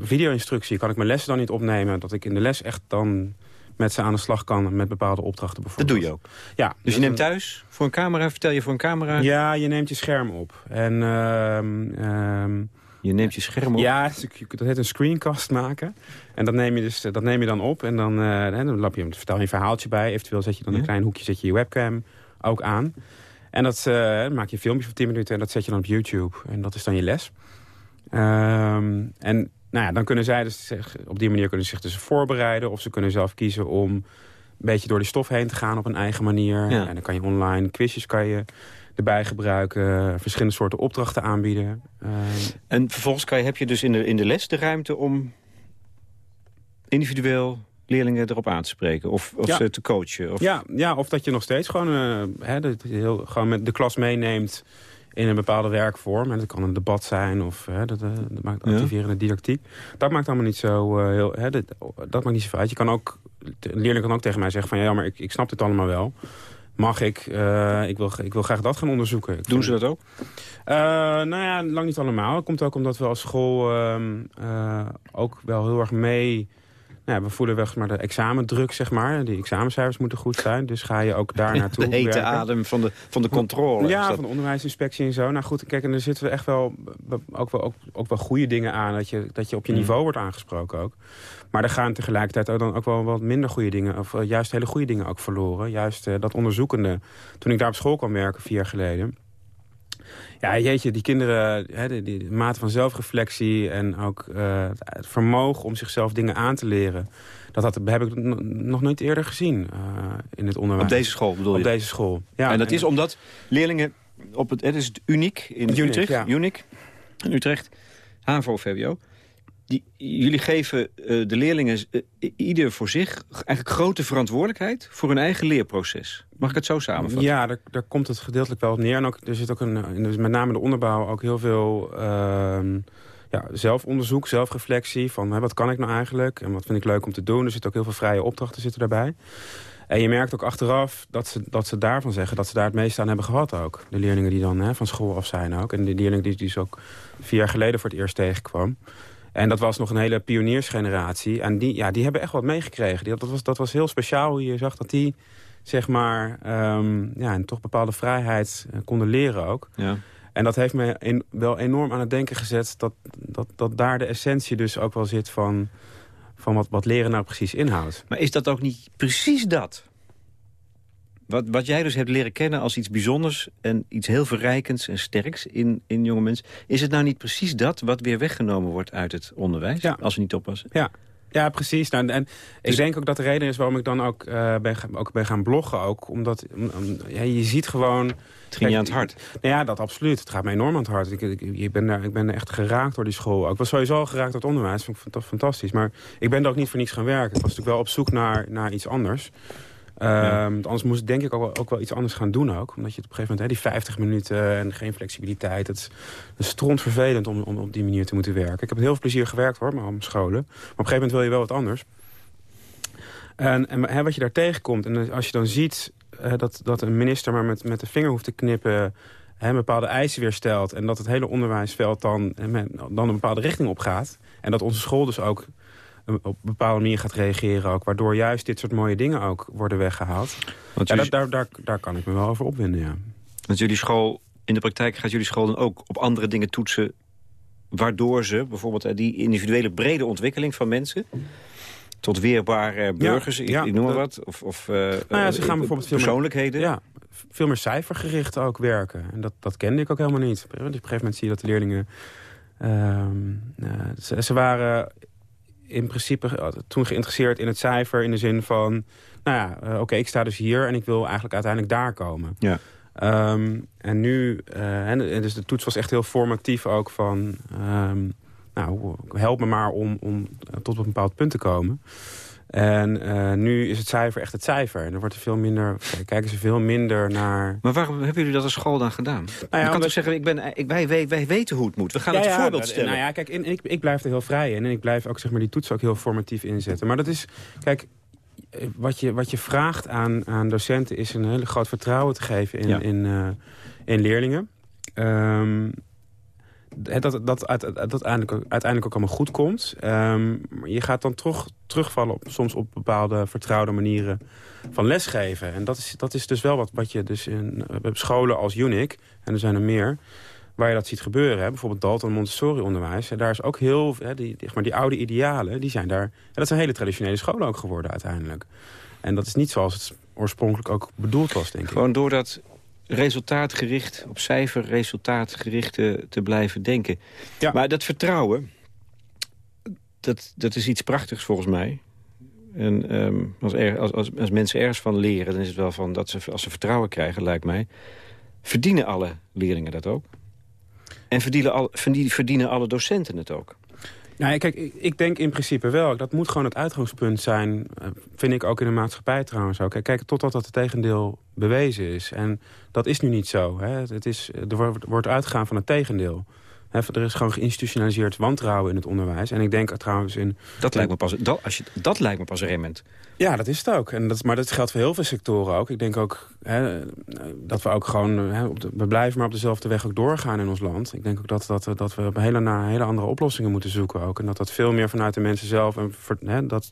video-instructie. Kan ik mijn lessen dan niet opnemen? Dat ik in de les echt dan met ze aan de slag kan met bepaalde opdrachten bijvoorbeeld. Dat doe je ook? Ja. Dus, je neemt thuis voor een camera, vertel je voor een camera? Ja, je neemt je scherm op. En... Uh, je neemt je scherm op? Ja, dat heet een screencast maken. En dat neem je, dus, dat neem je dan op. En dan, uh, dan lap je, vertel je een verhaaltje bij. Eventueel zet je dan een klein hoekje, zet je je webcam ook aan. En dat uh, maak je een filmpje van 10 minuten en dat zet je dan op YouTube. En dat is dan je les. Um, en nou ja, dan kunnen zij dus zich, op die manier kunnen ze zich dus voorbereiden. Of ze kunnen zelf kiezen om een beetje door die stof heen te gaan op een eigen manier. En dan kan je online quizjes kan je erbij gebruiken. Verschillende soorten opdrachten aanbieden. Uh, en vervolgens kan je, heb je dus in de, in de les de ruimte om individueel leerlingen erop aan te spreken of, of ze te coachen? Of... Ja, ja, of dat je nog steeds gewoon, uh, hè, heel, gewoon met de klas meeneemt in een bepaalde werkvorm. En dat kan een debat zijn of hè, dat, dat, maakt activerende didactiek. Dat maakt allemaal niet zo uh, heel... Hè, dat, dat maakt niet zo uit. Je kan ook, een leerling kan ook tegen mij zeggen van... ja, maar ik, ik snap dit allemaal wel. Mag ik? Uh, ik, wil, ik wil graag dat gaan onderzoeken. Ik Doen ze dat ook? Uh, nou ja, lang niet allemaal. Dat komt ook omdat we als school uh, ook wel heel erg mee ja, we voelen wel maar de examendruk, zeg maar. Die examencijfers moeten goed zijn. Dus ga je ook daar naartoe De hete adem van de, van de controle. Ja, van de onderwijsinspectie en zo. Nou goed, kijk, en er zitten we echt wel ook wel, ook, ook wel goede dingen aan. Dat je, dat je op je mm. niveau wordt aangesproken ook. Maar er gaan tegelijkertijd ook dan ook wel wat minder goede dingen... of uh, juist hele goede dingen ook verloren. Juist uh, dat onderzoekende. Toen ik daar op school kwam werken, vier jaar geleden... Ja, jeetje, die kinderen, hè, die, die, mate van zelfreflectie en ook uh, het vermogen om zichzelf dingen aan te leren. Dat, had, heb ik nog nooit eerder gezien uh, in het onderwijs. Op deze school bedoel je? Op deze school, ja. En dat is omdat leerlingen, op het, het is uniek in uniek, Utrecht, ja. uniek in Utrecht, HAVO-VWO die, jullie geven uh, de leerlingen uh, ieder voor zich eigenlijk grote verantwoordelijkheid voor hun eigen leerproces. Mag ik het zo samenvatten? Ja, daar, daar komt het gedeeltelijk wel op neer. En ook, er zit ook een, met name de onderbouw ook heel veel uh, ja, zelfonderzoek, zelfreflectie. Van hè, wat kan ik nou eigenlijk en wat vind ik leuk om te doen. Er zitten ook heel veel vrije opdrachten zitten daarbij. En je merkt ook achteraf dat ze, dat ze daarvan zeggen... dat ze daar het meeste aan hebben gehad ook. De leerlingen die dan hè, van school af zijn ook. En de leerlingen die, die dus ook vier jaar geleden voor het eerst tegenkwam. En dat was nog een hele pioniersgeneratie. En die, ja, die hebben echt wat meegekregen. Dat was, dat was heel speciaal hoe je zag dat die zeg maar, um, ja, en toch bepaalde vrijheid uh, konden leren ook. Ja. En dat heeft me in, wel enorm aan het denken gezet... Dat, dat, dat daar de essentie dus ook wel zit van, van wat, wat leren nou precies inhoudt. Maar is dat ook niet precies dat? Wat, wat jij dus hebt leren kennen als iets bijzonders... en iets heel verrijkends en sterks in, in jonge mensen... is het nou niet precies dat wat weer weggenomen wordt uit het onderwijs... Ja. als we niet oppassen? Ja, ja, precies. Nou, en dus... ik denk ook dat de reden is waarom ik dan ook, uh, ben, ook ben gaan bloggen. Ook, omdat ja, je ziet gewoon... Het ging je aan het hart? Nou ja, dat absoluut. Het gaat me enorm aan het hart. Ik, ik, ik, ben, daar, ik ben echt geraakt door die school. Ik was sowieso geraakt door het onderwijs. Dat vond ik fantastisch. Maar ik ben er ook niet voor niets gaan werken. Ik was natuurlijk wel op zoek naar, naar iets anders. Um, anders moest ik denk ik ook wel, ook wel, iets anders gaan doen ook. Omdat je op een gegeven moment, hè, die 50 minuten en geen flexibiliteit. Het is, stront vervelend om, om op die manier te moeten werken. Ik heb heel veel plezier gewerkt hoor, maar om scholen. Maar op een gegeven moment wil je wel wat anders. En, en hè, wat je daar tegenkomt, en als je dan ziet hè, dat, dat een minister maar met, met de vinger hoeft te knippen... Hè, bepaalde eisen weer stelt en dat het hele onderwijsveld dan, dan een bepaalde richting op gaat... en dat onze school dus ook op een bepaalde manier gaat reageren ook. Waardoor juist dit soort mooie dingen ook worden weggehaald. Want ja, jullie... daar, daar, daar kan ik me wel over opwinden, ja. Want jullie school, in de praktijk gaat jullie school dan ook op andere dingen toetsen... waardoor ze bijvoorbeeld die individuele brede ontwikkeling van mensen tot weerbare burgers, ja, ja, ik, noem maar wat. Of, of uh, nou ja, ze gaan bijvoorbeeld persoonlijkheden. Ja, veel meer cijfergericht ook werken. En dat, dat kende ik ook helemaal niet. Op een gegeven moment zie je dat de leerlingen... Ehm, ze, ze, waren in principe toen geïnteresseerd in het cijfer... in de zin van, nou ja, oké, ik sta dus hier... en ik wil eigenlijk uiteindelijk daar komen. Ja. Um, en nu, uh, en, dus de toets was echt heel formatief ook van... Um, nou, help me maar om, om tot een bepaald punt te komen. En uh, nu is het cijfer echt het cijfer. En er wordt er veel minder, kijken ze veel minder naar... Maar waarom hebben jullie dat als school dan gedaan? Nou ja, je kan toch zeggen, ik ben, ik, wij, wij, wij weten hoe het moet. We gaan het ja, voorbeeld stellen. Nou ja, kijk, ik, ik blijf er heel vrij in. En ik blijf ook zeg maar, die toets ook heel formatief inzetten. Maar dat is, kijk, wat je, wat je vraagt aan, aan docenten is een hele groot vertrouwen te geven in, in, uh, in leerlingen. Um, dat dat, uiteindelijk, uiteindelijk ook allemaal goed komt. Um, je gaat dan toch terugvallen op, soms op bepaalde vertrouwde manieren van lesgeven. En dat is, dat is dus wel wat, wat je dus in scholen als UNIC, en er zijn er meer waar je dat ziet gebeuren. Hè. Bijvoorbeeld Dalton Montessori onderwijs. daar is ook heel, hè, die, maar die oude idealen, die zijn daar... dat zijn hele traditionele scholen ook geworden uiteindelijk. En dat is niet zoals het oorspronkelijk ook bedoeld was, denk ik. Gewoon doordat resultaatgericht, op cijfer resultaatgericht te blijven denken. Ja. Maar dat vertrouwen, dat, dat is iets prachtigs volgens mij. En um, als, er, als, als, als, mensen ergens van leren, dan is het wel van dat ze, als ze vertrouwen krijgen, lijkt mij, verdienen alle leerlingen dat ook. En verdienen, verdienen alle docenten het ook. Nou, kijk, ik denk in principe wel. Dat moet gewoon het uitgangspunt zijn. Eh, vind ik ook in de maatschappij trouwens ook. Kijk, totdat dat het tegendeel bewezen is. En dat is nu niet zo. Hè. Het is, er wordt uitgegaan van het tegendeel. Er is gewoon geïnstitutionaliseerd wantrouwen in het onderwijs. En ik denk trouwens in... Dat lijkt me pas, dat, als je, dat lijkt me pas rement. Ja, dat is het ook. En dat, maar dat geldt voor heel veel sectoren ook. Ik denk ook dat we ook gewoon... Op de, we blijven maar op dezelfde weg ook doorgaan in ons land. Ik denk ook dat, dat, dat we hele, naar hele andere oplossingen moeten zoeken ook. En dat dat veel meer vanuit de mensen zelf... En dat,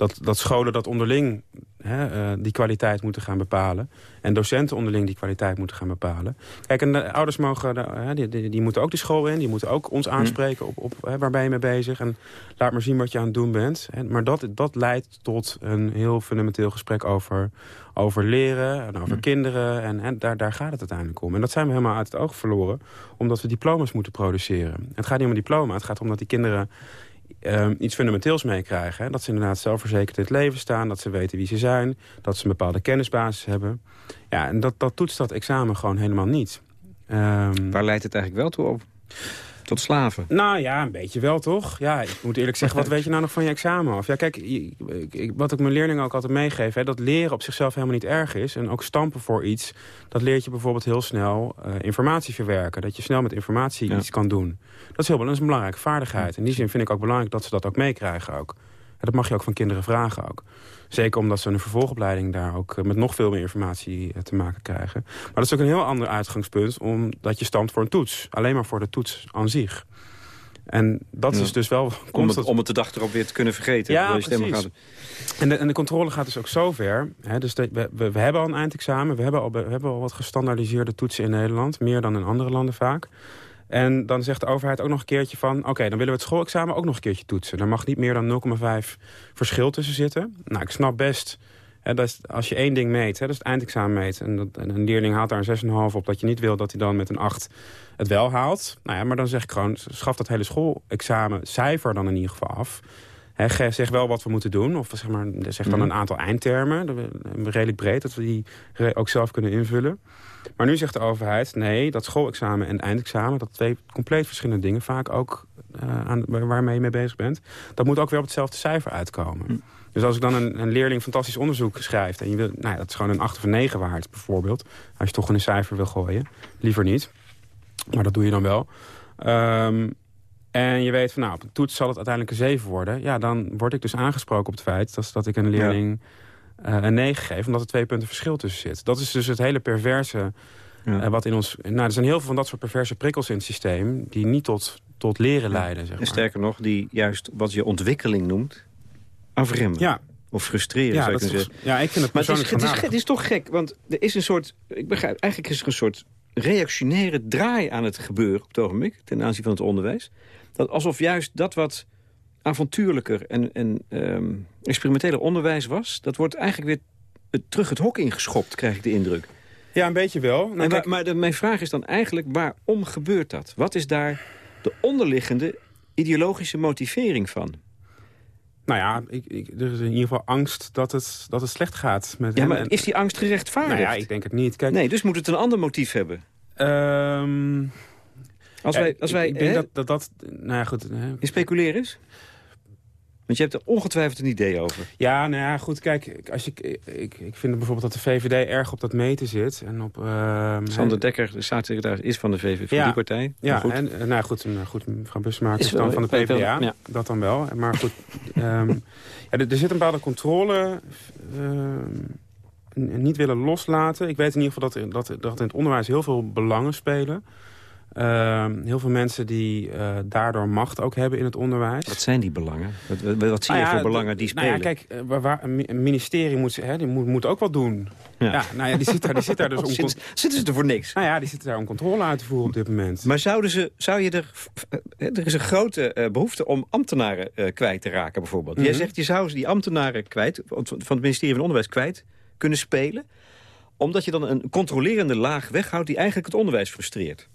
dat, dat scholen dat onderling hè, uh, die kwaliteit moeten gaan bepalen. En docenten onderling die kwaliteit moeten gaan bepalen. Kijk, en de ouders mogen, die, die, moeten ook de school in. Die moeten ook ons hm. aanspreken op, op hè, waar ben je mee bezig. En laat maar zien wat je aan het doen bent. maar dat, dat leidt tot een heel fundamenteel gesprek over, over leren en over hm. kinderen. En, en daar, daar gaat het uiteindelijk om. En dat zijn we helemaal uit het oog verloren. Omdat we diploma's moeten produceren. Het gaat niet om een diploma. Het gaat om dat die kinderen um, iets fundamenteels meekrijgen. Dat ze inderdaad zelfverzekerd in het leven staan. Dat ze weten wie ze zijn. Dat ze een bepaalde kennisbasis hebben. Ja, en dat, dat toetst dat examen gewoon helemaal niet. Um, Waar leidt het eigenlijk wel toe op? Tot slaven? Nou ja, een beetje wel toch. Ja, ik moet eerlijk zeggen, wat weet je nou nog van je examen af? Ja, kijk, wat ik mijn leerlingen ook altijd meegeef... Hè, dat leren op zichzelf helemaal niet erg is. En ook stampen voor iets, dat leert je bijvoorbeeld heel snel uh, informatie verwerken. Dat je snel met informatie iets kan doen. Dat is, heel, dat is een belangrijke vaardigheid. In die zin vind ik ook belangrijk dat ze dat ook meekrijgen ook. Dat mag je ook van kinderen vragen ook. Zeker omdat ze een vervolgopleiding daar ook eh, met nog veel meer informatie eh, te maken krijgen. Maar dat is ook een heel ander uitgangspunt, omdat je stamt voor een toets. Alleen maar voor de toets aan zich. En dat is dus wel... Om het, om het de dag erop weer te kunnen vergeten. Ja, precies. Gaat... En, de, en de controle gaat dus ook zo ver. Hè, dus we, we, we, hebben al een eindexamen. We hebben al, we hebben al wat gestandaardiseerde toetsen in Nederland. Meer dan in andere landen vaak. En dan zegt de overheid ook nog een keertje van... oké, dan willen we het schoolexamen ook nog een keertje toetsen. Er mag niet meer dan 0,5 verschil tussen zitten. Nou, ik snap best... Hè, dat is, als je één ding meet, hè, dat is het eindexamen meet... En, dat, en een leerling haalt daar een 6,5 op... dat je niet wil dat hij dan met een 8 het wel haalt. Nou ja, maar dan zeg ik gewoon... schaf dat hele schoolexamen cijfer dan in ieder geval af... He, zeg wel wat we moeten doen. Of zeg, maar, zeg dan mhm. een aantal eindtermen. Redelijk breed, dat we die ook zelf kunnen invullen. Maar nu zegt de overheid, nee, dat schoolexamen en eindexamen... dat twee compleet verschillende dingen, vaak ook uh, aan, waarmee je mee bezig bent... dat moet ook weer op hetzelfde cijfer uitkomen. Hm. Dus als ik dan een, een, leerling fantastisch onderzoek schrijft... en je wil, nou ja, dat is gewoon een 8 of een 9 waard bijvoorbeeld... als je toch een cijfer wil gooien, liever niet. Maar dat doe je dan wel. Um, en je weet van, nou, op een toets zal het uiteindelijk een 7 worden. Ja, dan word ik dus aangesproken op het feit dat, dat ik een leerling een 9 geef... omdat er twee punten verschil tussen zit. Dat is dus het hele perverse ja. uh, wat in ons... Nou, er zijn heel veel van dat soort perverse prikkels in het systeem... die niet tot, tot leren leiden, zeg maar. En sterker nog, die juist wat je ontwikkeling noemt... afremmen. Ja, of frustreren, ja, zou ik zeggen. Ja, ik vind het maar het is, het, is, het is, toch gek, want er is een soort... Ik begrijp, eigenlijk is er een soort reactionaire draai aan het gebeuren op het ogenblik... ten aanzien van het onderwijs. Dat alsof juist dat wat avontuurlijker en, en um, experimenteler onderwijs was... dat wordt eigenlijk weer terug het hok ingeschopt, krijg ik de indruk. Ja, een beetje wel. Nou, maar, maar de, mijn vraag is dan eigenlijk, waarom gebeurt dat? Wat is daar de onderliggende ideologische motivering van? Nou ja, ik, ik, er is in ieder geval angst dat het, dat het slecht gaat. Met ja, maar is die angst gerechtvaardigd? Nou ja, ik denk het niet. Kijk, nee, dus moet het een ander motief hebben? Um, als wij, als wij, ik, denk dat, dat dat... Nou ja, goed. Je speculeert eens? Want je hebt er ongetwijfeld een idee over. Ja, nou ja, goed, kijk, als je, ik, ik vind bijvoorbeeld dat de VVD erg op dat meten zit. En op, uh, Sander Dekker, de staatssecretaris, is van de VVD, van ja, die partij. Ja, goed. en nou goed, goed mevrouw Busmaker is, dan van de PvdA. Ja. Dat dan wel. Maar goed, um, ja, er, er, zit een bepaalde controle... Uh, niet willen loslaten. Ik weet in ieder geval dat, dat, dat in het onderwijs heel veel belangen spelen. Ehm, heel veel mensen die uh, daardoor macht ook hebben in het onderwijs. Wat zijn die belangen? Wat, wat zie je nou ja, voor belangen die spelen? Nou ja, kijk, waar, waar, een ministerie moet, hè, die moet, moet ook wat doen. Ja. ja. nou ja, die zit daar, die zit daar dus om... Zitten, zitten ze er voor niks? Nou ja, die zitten daar om controle uit te voeren op dit moment. Maar zouden ze, zou je er... Er is een grote uh, behoefte om ambtenaren kwijt te raken, bijvoorbeeld. Mm -hmm. Jij zegt, je zou die ambtenaren kwijt, van het ministerie van Onderwijs kwijt kunnen spelen... omdat je dan een controlerende laag weghoudt die eigenlijk het onderwijs frustreert.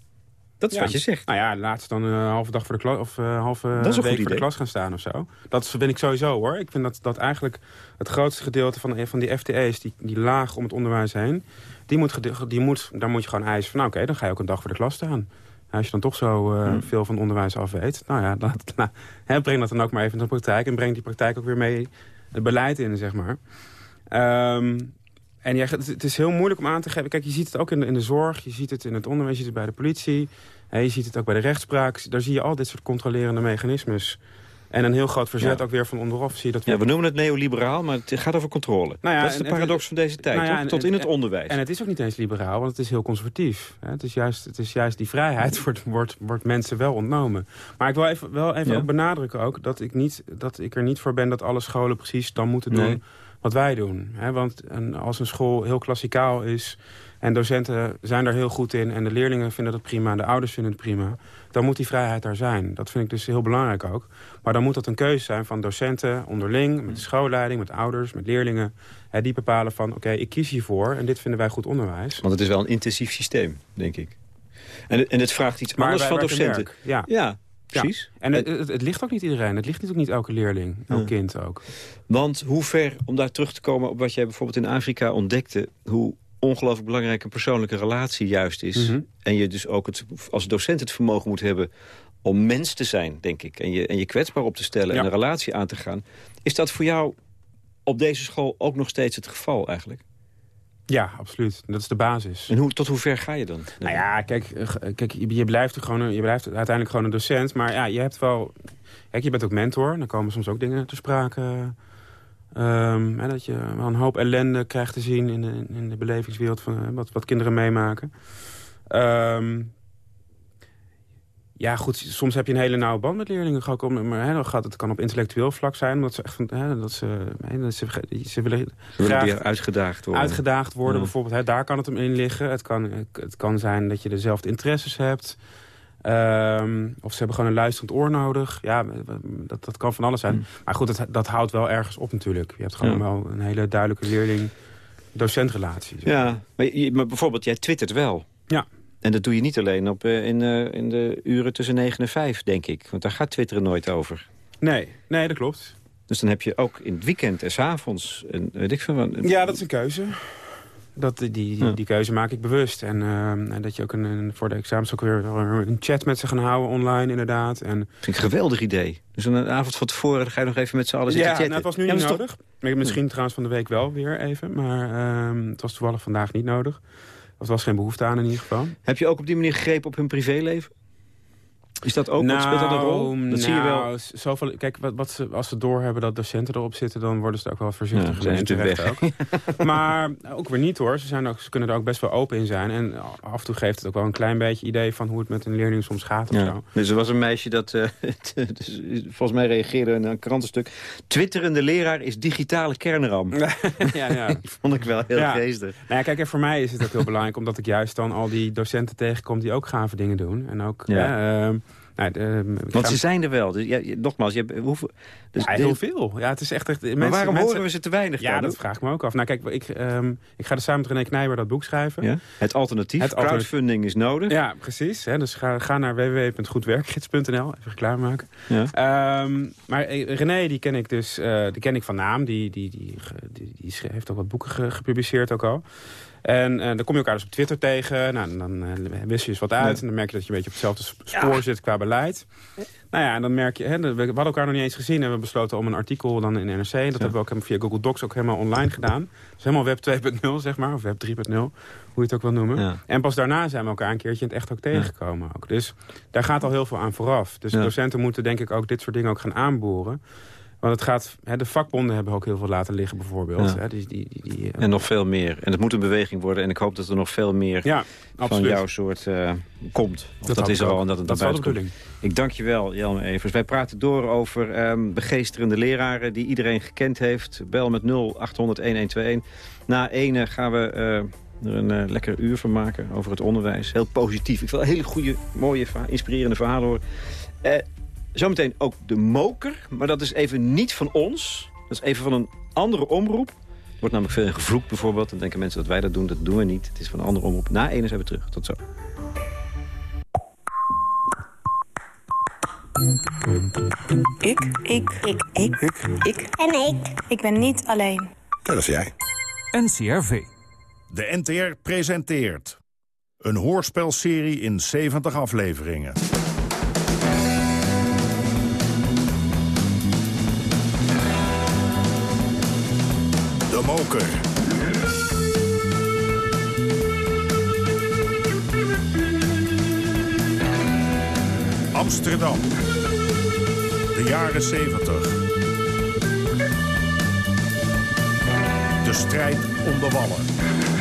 Dat is ja. wat je zegt. Nou ja, laatst dan een halve dag voor de klas of uh, halve week voor idee. de klas gaan staan of zo. Dat vind ik sowieso hoor. Ik vind dat, dat eigenlijk het grootste gedeelte van, van die FTE's, die, die laag om het onderwijs heen, die moet, die moet, daar moet je gewoon eisen van, nou, oké, dan ga je ook een dag voor de klas staan. Als je dan toch zo uh, hmm. veel van onderwijs af weet, nou ja, dat, nou, hè, breng dat dan ook maar even in de praktijk en breng die praktijk ook weer mee het beleid in, zeg maar. Um, en ja, het, is heel moeilijk om aan te geven. Kijk, je ziet het ook in de, in de zorg, je ziet het in het onderwijs, je ziet het bij de politie. Hè, je ziet het ook bij de rechtspraak. Daar zie je al dit soort controlerende mechanismes. En een heel groot verzet ja. ook weer van onderaf. Zie je dat ja, we noemen het neoliberaal, maar het gaat over controle. Nou ja, dat is de paradox van deze tijd, nou ja, en, tot in het onderwijs. En het is ook niet eens liberaal, want het is heel conservatief. Het is juist, het is juist die vrijheid wordt, wordt, wordt mensen wel ontnomen. Maar ik wil even, wel even ook benadrukken ook dat ik, niet, dat ik er niet voor ben dat alle scholen precies dan moeten doen... Nee wat wij doen. Hè? Want een, als een school heel klassikaal is... en docenten zijn er heel goed in... en de leerlingen vinden dat prima en de ouders vinden het prima... dan moet die vrijheid daar zijn. Dat vind ik dus heel belangrijk ook. Maar dan moet dat een keuze zijn van docenten onderling... met de schoolleiding, met ouders, met leerlingen... Hè, die bepalen van, oké, ik kies hiervoor... en dit vinden wij goed onderwijs. Want het is wel een intensief systeem, denk ik. En, en het vraagt iets maar anders van docenten. Ja. ja. Precies. Ja. En het, het, het, ligt ook niet iedereen. Het ligt natuurlijk niet elke leerling, elk ja. kind ook. Want hoe ver, om daar terug te komen op wat jij bijvoorbeeld in Afrika ontdekte... hoe ongelooflijk belangrijk een persoonlijke relatie juist is... Mm -hmm. en je dus ook het, als docent het vermogen moet hebben om mens te zijn, denk ik... en je, en je kwetsbaar op te stellen ja. en een relatie aan te gaan... is dat voor jou op deze school ook nog steeds het geval eigenlijk? Ja, absoluut. Dat is de basis. En hoe, tot hoe ver ga je dan? Nou ja, kijk, kijk je, blijft gewoon, je blijft uiteindelijk gewoon een docent. Maar ja, je hebt wel... Kijk, je bent ook mentor. Dan komen soms ook dingen te sprake. Um, hè, dat je wel een hoop ellende krijgt te zien in de, in de belevingswereld van wat, wat kinderen meemaken. Um, ja, goed, soms heb je een hele nauwe band met leerlingen. Maar hè, dan gaat, het kan op intellectueel vlak zijn. Omdat ze echt van, hè, dat ze, hè, dat ze, ze willen graag uitgedaagd worden. Uitgedaagd worden, ja. bijvoorbeeld. Hè, daar kan het hem in liggen. Het kan, het kan zijn dat je dezelfde interesses hebt. Um, of ze hebben gewoon een luisterend oor nodig. Ja, dat, dat kan van alles zijn. Mm. Maar goed, dat, dat houdt wel ergens op natuurlijk. Je hebt gewoon ja. wel een hele duidelijke leerling-docentrelatie. Ja, maar bijvoorbeeld, jij twittert wel. Ja. En dat doe je niet alleen op, uh, in, uh, in de uren tussen 9 en 5, denk ik. Want daar gaat twitteren nooit over. Nee, nee, dat klopt. Dus dan heb je ook in het weekend en s avonds... Een, weet ik veel, een... Ja, dat is een keuze. Dat, die, die, ja. die keuze maak ik bewust. En, uh, en dat je ook een, een, voor de examens ook weer een chat met ze gaan houden online, inderdaad. En... Dat vind ik een geweldig idee. Dus een avond van tevoren dan ga je nog even met z'n allen zitten ja, chatten. Nou, het was nu ja, niet nodig. Toch... Misschien ja. trouwens van de week wel weer even. Maar uh, het was toevallig vandaag niet nodig. Of was geen behoefte aan in ieder geval. Heb je ook op die manier gegrepen op hun privéleven? Is dat ook, nou, speelt dat een rol? Dat nou, zie je wel. Zoveel, kijk, wat, wat ze, als ze doorhebben dat docenten erop zitten... dan worden ze er ook wel voorzichtig. Ja, zijn weg. Ook. maar ook weer niet hoor. Ze, zijn ook, ze kunnen er ook best wel open in zijn. En af en toe geeft het ook wel een klein beetje idee... van hoe het met een leerling soms gaat of ja. zo. Dus er was een meisje dat, uh, dus, volgens mij reageerde in een krantenstuk... twitterende leraar is digitale kernram. ja, ja. Die vond ik wel heel ja. geestig. Nou ja, kijk, en voor mij is het ook heel belangrijk... omdat ik juist dan al die docenten tegenkom... die ook gave dingen doen. En ook... Ja. Uh, Nou, de, Want ze zijn er wel. Dus, ja, nogmaals, je hebt, hoeveel... Dus ja, heel veel. Ja, het is echt... echt maar waarom horen we ze te weinig Ja, dan? dat vraag ik me ook af. Nou kijk, ik, um, ik ga er samen met René Knijber dat boek schrijven. Ja? Het alternatief. Het Crowdfunding is nodig. Ja, precies. Hè, dus ga, ga naar www.goedwerkgids.nl. Even klaarmaken. Ja. Um, maar René, die ken ik dus uh, die ken ik van naam. Die, die, die, die, die heeft ook wat boeken ge, gepubliceerd ook al. En uh, dan kom je elkaar dus op Twitter tegen. Nou, dan uh, wist je eens wat uit. En dan merk je dat je een beetje op hetzelfde spoor ja. zit qua beleid. Nou ja, en dan merk je... Hè, we hadden elkaar nog niet eens gezien. En we hebben besloten om een artikel dan in NRC. Dat ja. hebben we ook via Google Docs ook helemaal online gedaan. Dus helemaal web 2.0, zeg maar. Of web 3.0, hoe je het ook wil noemen. Ja. En pas daarna zijn we elkaar een keertje in het echt ook tegengekomen. Ook. Dus daar gaat al heel veel aan vooraf. Dus docenten moeten denk ik ook dit soort dingen ook gaan aanboren. Want het gaat, hè, de vakbonden hebben ook heel veel laten liggen bijvoorbeeld. Ja. Hè, die, die, uh... En nog veel meer. En het moet een beweging worden. En ik hoop dat er nog veel meer ja, van jouw soort uh, komt. Of dat, dat is er al en dat het dat buiten komt. Ik dank je wel, Jelme Evers. Wij praten door over um, begeesterende leraren die iedereen gekend heeft. Bel met 0800-1121. Na ene gaan we... Uh, er een uh, lekker uur van maken over het onderwijs. Heel positief. Ik wil hele goede, mooie, inspirerende verhalen horen. Uh, Zometeen ook de moker, maar dat is even niet van ons. Dat is even van een andere omroep. Er wordt namelijk veel gevloekt bijvoorbeeld. Dan denken mensen dat wij dat doen. Dat doen we niet. Het is van een andere omroep. Na ene zijn we terug. Tot zo. Ik. Ik. Ik. Ik. Ik. Ik. En ik. Ik ben niet alleen. Dat is jij. NCRV. De NTR presenteert... een hoorspelserie in 70 afleveringen. De Moker. Amsterdam. De jaren 70. De strijd om de wallen.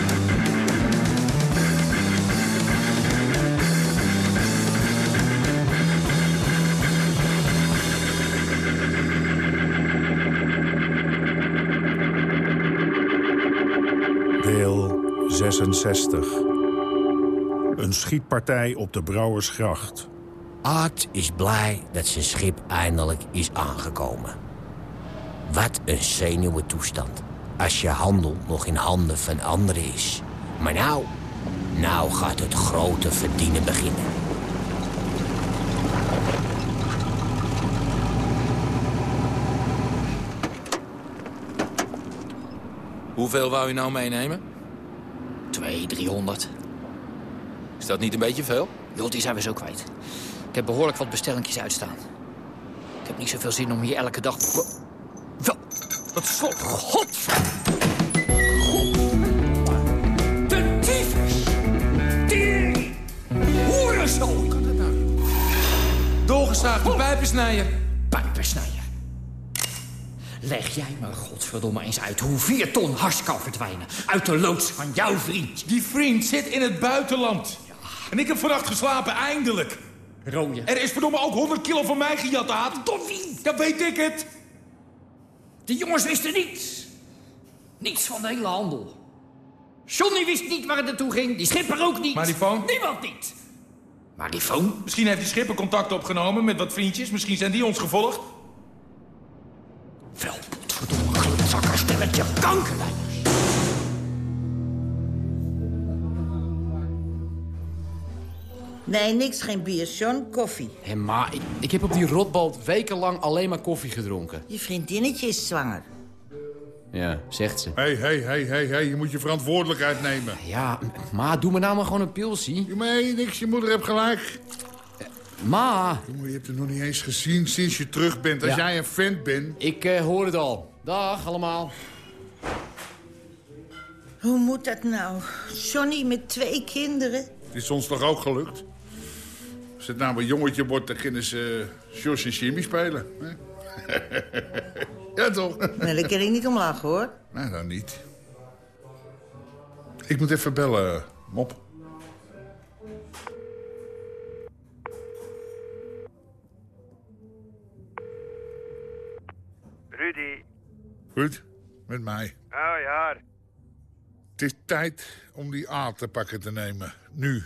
66. Een schietpartij op de Brouwersgracht. Art is blij dat zijn schip eindelijk is aangekomen. Wat een zenuwen toestand. Als je handel nog in handen van anderen is. Maar nou, nou gaat het grote verdienen beginnen. Hoeveel wou u nou meenemen? Twee, driehonderd. Is dat niet een beetje veel? Joh, die zijn we zo kwijt. Ik heb behoorlijk wat bestellingjes uitstaan. Ik heb niet zoveel zin om hier elke dag... Wel, dat slot. God! De tyfus! Die hoerenzoon! Hoe kan dat nou? Pijpensnijer. Pijpensnijer. Leg jij me godverdomme eens uit hoe vier ton hars kan verdwijnen... uit de loods van jouw vriend. Die vriend zit in het buitenland. Ja. En ik heb vannacht geslapen, eindelijk. Rooie. Er is verdomme ook 100 kilo van mij gejat. Door wie? Dat weet ik het. De jongens wisten niets. Niets van de hele handel. Johnny wist niet waar het naartoe ging. Die schipper ook niet. Marifoon? Niemand niet. Marifoon? Misschien heeft die schipper contact opgenomen met wat vriendjes. Misschien zijn die ons gevolgd. Wel, potverdomme, glutzakker, stelletje kankerlijners. Nee, niks, geen bier, John, koffie. Hé, ma, ik, ik heb op die rotbal wekenlang alleen maar koffie gedronken. Je vriendinnetje is zwanger. Ja, zegt ze. Hé, hé, hé, hé, hé, je moet je verantwoordelijkheid nemen. Ja, ma, doe me nou maar gewoon een pilsie. Je mee, niks, je moeder heeft gelijk. Ma. Jongen, je hebt het nog niet eens gezien sinds je terug bent. Als Ja. jij een vent bent... Ik eh, hoor het al. Dag allemaal. Hoe moet dat nou? Johnny met twee kinderen? Het is ons toch ook gelukt? Als het nou een jongetje wordt, dan kunnen ze uh, Jos en Jimmy spelen. Hè? ja, toch? Nee, daar kan ik niet om lachen, hoor. Nee, dan niet. Ik moet even bellen, Mop. Goed, met mij. Oh ja. Het is tijd om die A te pakken te nemen. Nu.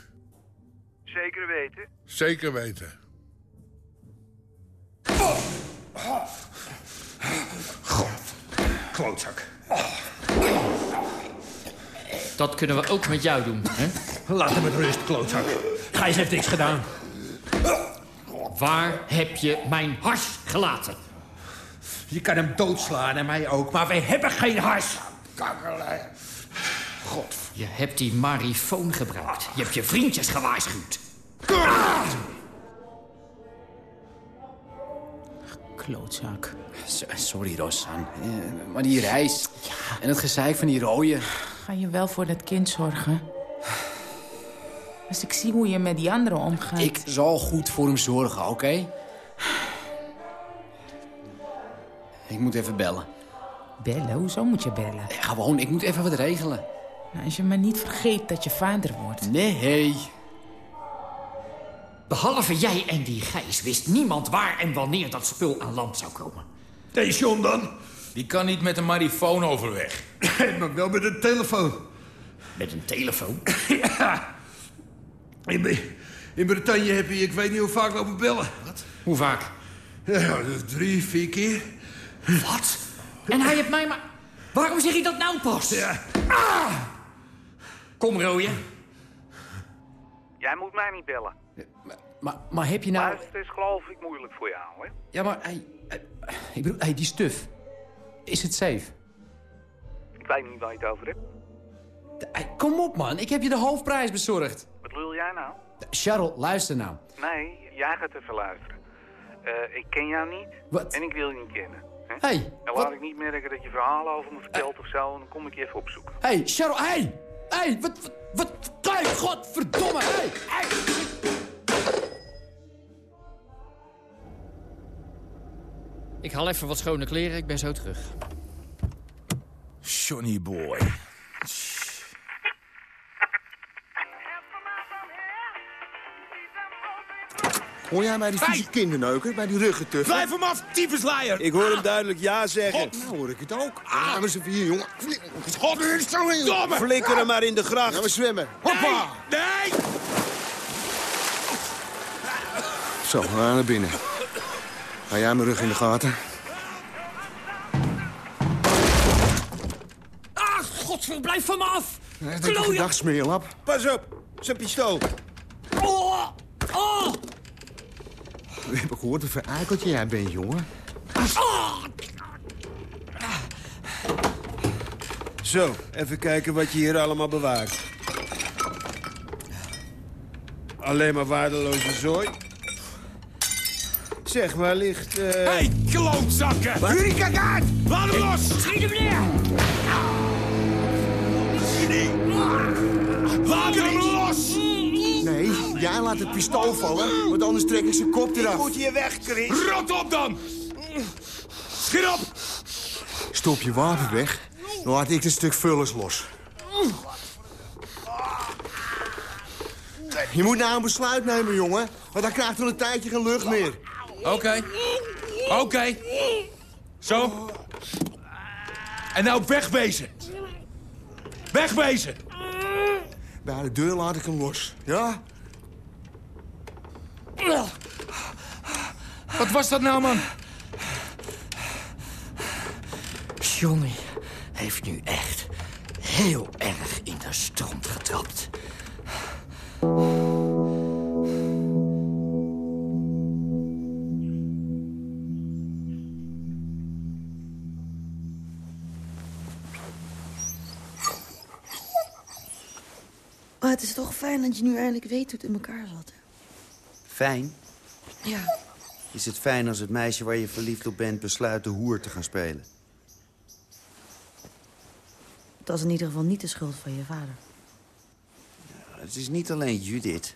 Zeker weten. Zeker weten. God, klootzak. Dat kunnen we ook met jou doen, hè? Laat hem met rust, klootzak. Gijs heeft niks gedaan. Waar heb je mijn hars gelaten? Je kan hem doodslaan en mij ook, maar wij hebben geen hars. Kakkerlei. God. Je hebt die marifoon gebruikt. Je hebt je vriendjes gewaarschuwd. Klootzak. Sorry, Rossan. Maar die reis en het gezeik van die rooien... Ga je wel voor dat kind zorgen? Als ik zie hoe je met die anderen omgaat... Ik zal goed voor hem zorgen, oké? Ik moet even bellen. Bellen? Hoezo moet je bellen? Ja, gewoon, ik moet even wat regelen. Nou, als je maar niet vergeet dat je vader wordt. Nee. Behalve jij en die Gijs wist niemand waar en wanneer dat spul aan land zou komen. Deze John dan? Die kan niet met een marifoon overweg. maar wel met een telefoon. Met een telefoon? ja. In, in Bretagne heb je, ik weet niet hoe vaak lopen bellen. Wat? Hoe vaak? Ja, drie, vier keer. Wat? En hij heeft mij maar... Waarom zeg je dat nou pas? Ja. Ah! Kom, rooie. Jij moet mij niet bellen. Maar, maar heb je nou... Maar het is geloof ik moeilijk voor jou, hè? Ja, maar hey, hey, ik bedoel, hey, die stuf. Is het safe? Ik weet niet waar je het over hebt. Hey, kom op, man. Ik heb je de hoofdprijs bezorgd. Wat wil jij nou? Charles, luister nou. Nee, jij gaat even luisteren. Eh, ik ken jou niet. Wat? En ik wil je niet kennen. Hè? Hey, en laat ik niet merken dat je verhalen over me vertelt of zo. En dan kom ik je even opzoeken. Hey, Charles, hey! Hey, wat, wat, wat, godverdomme, hey! hey. Ik haal even wat schone kleren, ik ben zo terug. Johnny boy. Hoor jij mij die vieze kinderneuker bij die ruggetuf? Blijf hem af, tyfuslaaier! Ik hoor hem duidelijk ja zeggen. Nou hoor ik het ook. Ah, maar ze vier, jongen. God, er zo. Domme! Flikker hem maar in de gracht. Gaan we zwemmen. Hoppa! Nee! Zo, we gaan naar binnen. Ga jij mijn rug in de gaten? Ah, godver, blijf van me af! Klooien! Dag, smeerlap. Pas op, zijn pistool. Oh! Oh! We hebben gehoord wat voor eikeltje jij bent, jongen. Zo, even kijken wat je hier allemaal bewaart. Alleen maar waardeloze zooi. Zeg, waar ligt... eh Hé, hey, klootzakken! Jullie, kijk uit! Laat hem los! Schiet hem neer! Jij laat het pistool vallen, want anders trek ik zijn kop eraf. moet hier weg, Chris. Rot op dan! Schiet op! Stop je wapen weg, dan laat ik dit stuk vullers los. Je moet nou een besluit nemen, jongen. Want dan krijgt er een tijdje geen lucht meer. Oké. Oké. Zo. En nou wegwezen. Wegwezen. Bij de deur laat ik hem los, ja? Wat was dat nou, man? Johnny heeft nu echt heel erg in de stront getrapt. Maar het is toch fijn dat je nu eindelijk weet hoe het in elkaar zat. Fijn? Ja. Is het fijn als het meisje waar je verliefd op bent besluit de hoer te gaan spelen? Dat is in ieder geval niet de schuld van je vader. Het is niet alleen Judith.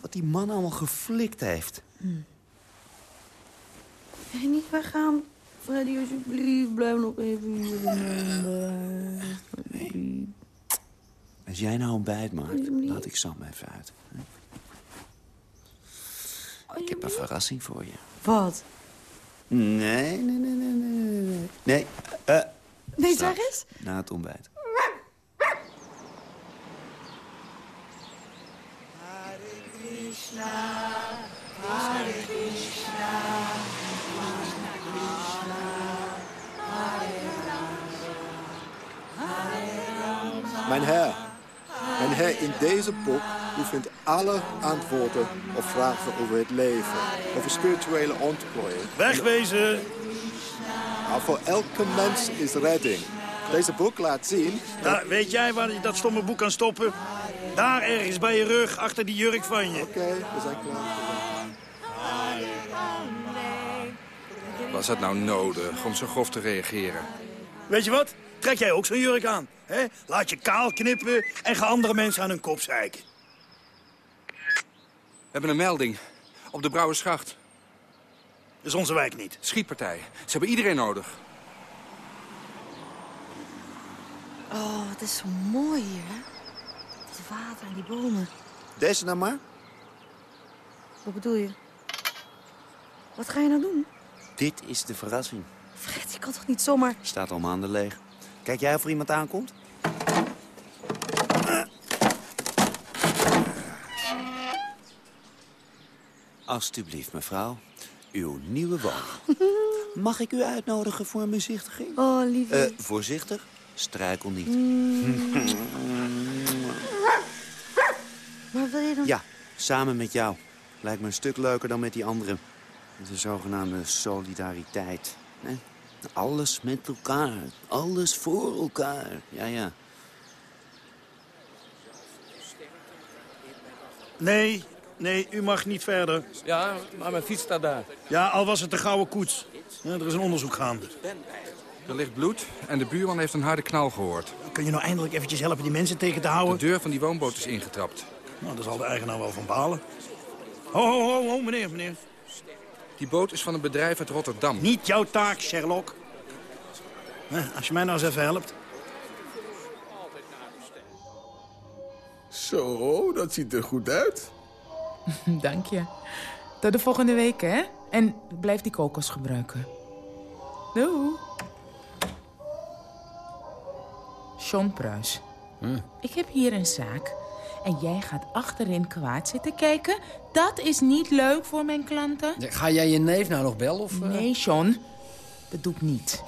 Wat die man allemaal geflikt heeft. Hm. Wil je niet weggaan? Freddy, alsjeblieft, blijf nog even hier. Als jij nou een bijt maakt, laat ik Sam even uit. Oh, Ik heb een verrassing voor je. Wat? Nee, nee, nee, nee, nee, nee. Nee, eh. nee, zeg eens. Na het ontbijt. Hare Krishna, Hare Krishna, Krishna Krishna, Hare Rama, Hare Rama. Mijn her, mijn her, in deze pop u vindt alle antwoorden op vragen over het leven, over spirituele ontplooiing. Wegwezen! Maar voor elke mens is redding. Deze boek laat zien... Weet jij waar je dat stomme boek kan stoppen? Daar ergens bij je rug, achter die jurk van je. Oké, we zijn klaar. Was het nou nodig om zo grof te reageren? Weet je wat? Trek jij ook zo'n jurk aan. Hè? Laat je kaal knippen en ga andere mensen aan hun kop zeiken. We hebben een melding. Op de Brouwersgracht. Dat is onze wijk niet. Schietpartij. Ze hebben iedereen nodig. Oh, het is zo mooi hier, hè? Het water en die bomen. Deze nou maar. Wat bedoel je? Wat ga je nou doen? Dit is de verrassing. Fred, je kan toch niet zomaar... Staat al maanden leeg. Kijk jij of er iemand aankomt? Alsjeblieft, mevrouw. Uw nieuwe woning. Mag ik u uitnodigen voor een bezichtiging? Oh, lieve. Eh, voorzichtig. Struikel niet. Maar wil je dan... Ja, samen met jou. Lijkt me een stuk leuker dan met die anderen. De zogenaamde solidariteit. Hè? Alles met elkaar. Alles voor elkaar. Ja, ja. Nee, nee, u mag niet verder. Ja, maar mijn fiets staat daar. Ja, al was het de gouden koets. Ja, er is een onderzoek gaande. Er ligt bloed en de buurman heeft een harde knal gehoord. Kun je nou eindelijk eventjes helpen die mensen tegen te houden? De deur van die woonboot is ingetrapt. Nou, daar zal de eigenaar wel van balen. Ho, ho, ho, ho, meneer, meneer. Die boot is van een bedrijf uit Rotterdam. Niet jouw taak, Sherlock. Als je mij nou eens even helpt. Zo, dat ziet er goed uit. Dank je. Tot de volgende week, hè? En blijf die kokos gebruiken. Doei. John Pruis. Ik heb hier een zaak. En jij gaat achterin kwaad zitten kijken. Dat is niet leuk voor mijn klanten. Ga jij je neef nou nog bellen? Of, eh? Nee, John. Dat doe ik niet.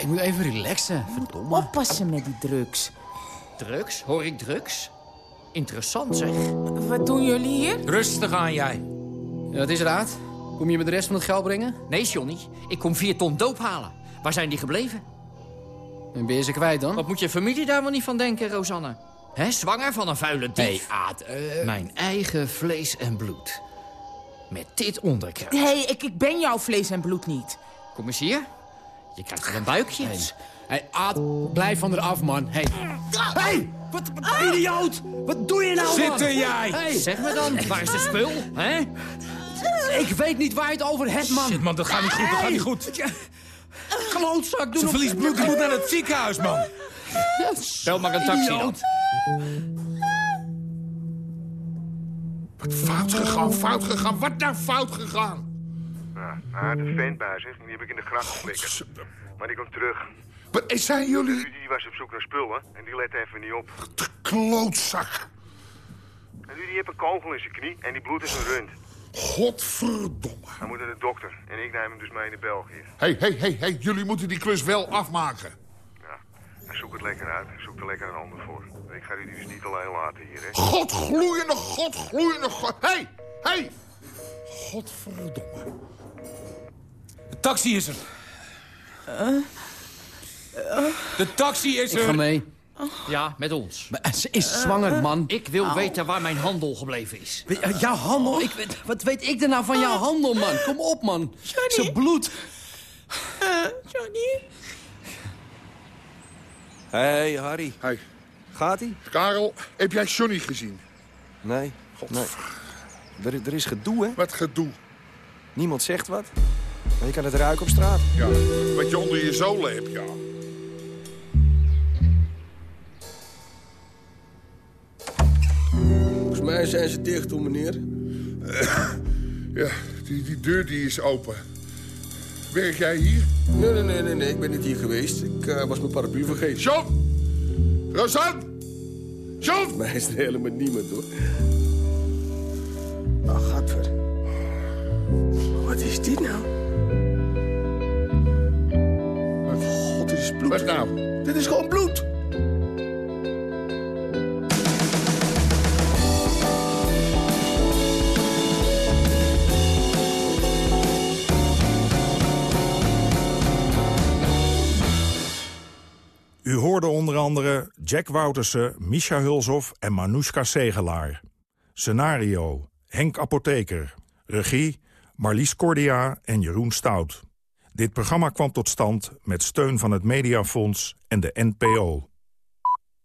Ik moet even relaxen. Verdomme. Oppassen met die drugs. Drugs? Hoor ik drugs? Interessant zeg. Wat doen jullie hier? Rustig aan jij. Ja, wat is er, Aad? Kom je me de rest van het geld brengen? Nee, Johnny. Ik kom vier ton doop halen. Waar zijn die gebleven? En ben je ze kwijt dan? Wat moet je familie daar wel niet van denken, Rosanne? Hè, zwanger van een vuile dief? Hey, Aad, eh, Mijn eigen vlees en bloed. Met dit onderkruid. Hé, hey, ik, ik ben jouw vlees en bloed niet. Kom eens hier. Je krijgt er een buikje. Hey, hey Aad, blijf van eraf, man. Hey. Hey, wat, wat idioot! Wat doe je nou, man? Zitten jij? Hey. Zeg me dan, waar is de spul? Hè? Ik weet niet waar je het over hebt, man. Shit, man, dat gaat niet goed, dat gaat niet goed. Klootzak, doe Ze verliest bloed, die moet naar het ziekenhuis, man. Bel maar een taxi dan. Wat fout gegaan, fout gegaan. Wat nou fout gegaan? Bij zich en die heb ik in de gracht geflikkerd. Maar die komt terug. Wat zijn jullie? Rudy die was op zoek naar spullen en die lette even niet op. Klootzak. En Rudy heeft een kogel in zijn knie en die bloed is een rund. Godverdomme. Hij moet naar de dokter en ik neem hem dus mee naar België. Hé, hé, hé, hé, jullie moeten die klus wel afmaken. Ja, hij zoekt het lekker uit. Hij zoekt er lekker een ander voor. Ik ga Rudy dus niet alleen laten hier, hè. Godgloeiende, godgloeiende, god... Hé, hey, hé! Hey. Godverdomme. De taxi is er. De taxi is er. Ik ga mee. Ja, met ons. Maar ze is zwanger, man. Ik wil Au. weten waar mijn handel gebleven is. We- eh, Jouw handel? Ik, weet- wat weet ik er nou van jouw handel, man? Kom op, man. Ze bloed. Johnny? Hey, Harry. Hey. Gaat-ie? Karel, heb jij Johnny gezien? Nee. nee. Er, er is gedoe, hè? Wat gedoe? Niemand zegt wat. Maar je kan het ruiken op straat. Ja, wat je onder je zolen hebt, ja. Mij zijn ze dicht, hoor, meneer. Ja, die, die deur die is open. Werk jij hier? Nee, nee, nee, nee, nee. ik ben niet hier geweest. Ik eh, was mijn paraplu vergeten. John! Rosanne! John! Volgens mij is er helemaal niemand, hoor. Oh, gadver. Wat is dit nou? God, dit is bloed. Wat nou? Dit is gewoon bloed. Andere Jack Woutersen, Misha Hulshoff en Manoushka Segelaar. Scenario Henk Apotheker. Regie Marlies Cordia en Jeroen Stout. Dit programma kwam tot stand met steun van het Mediafonds en de NPO.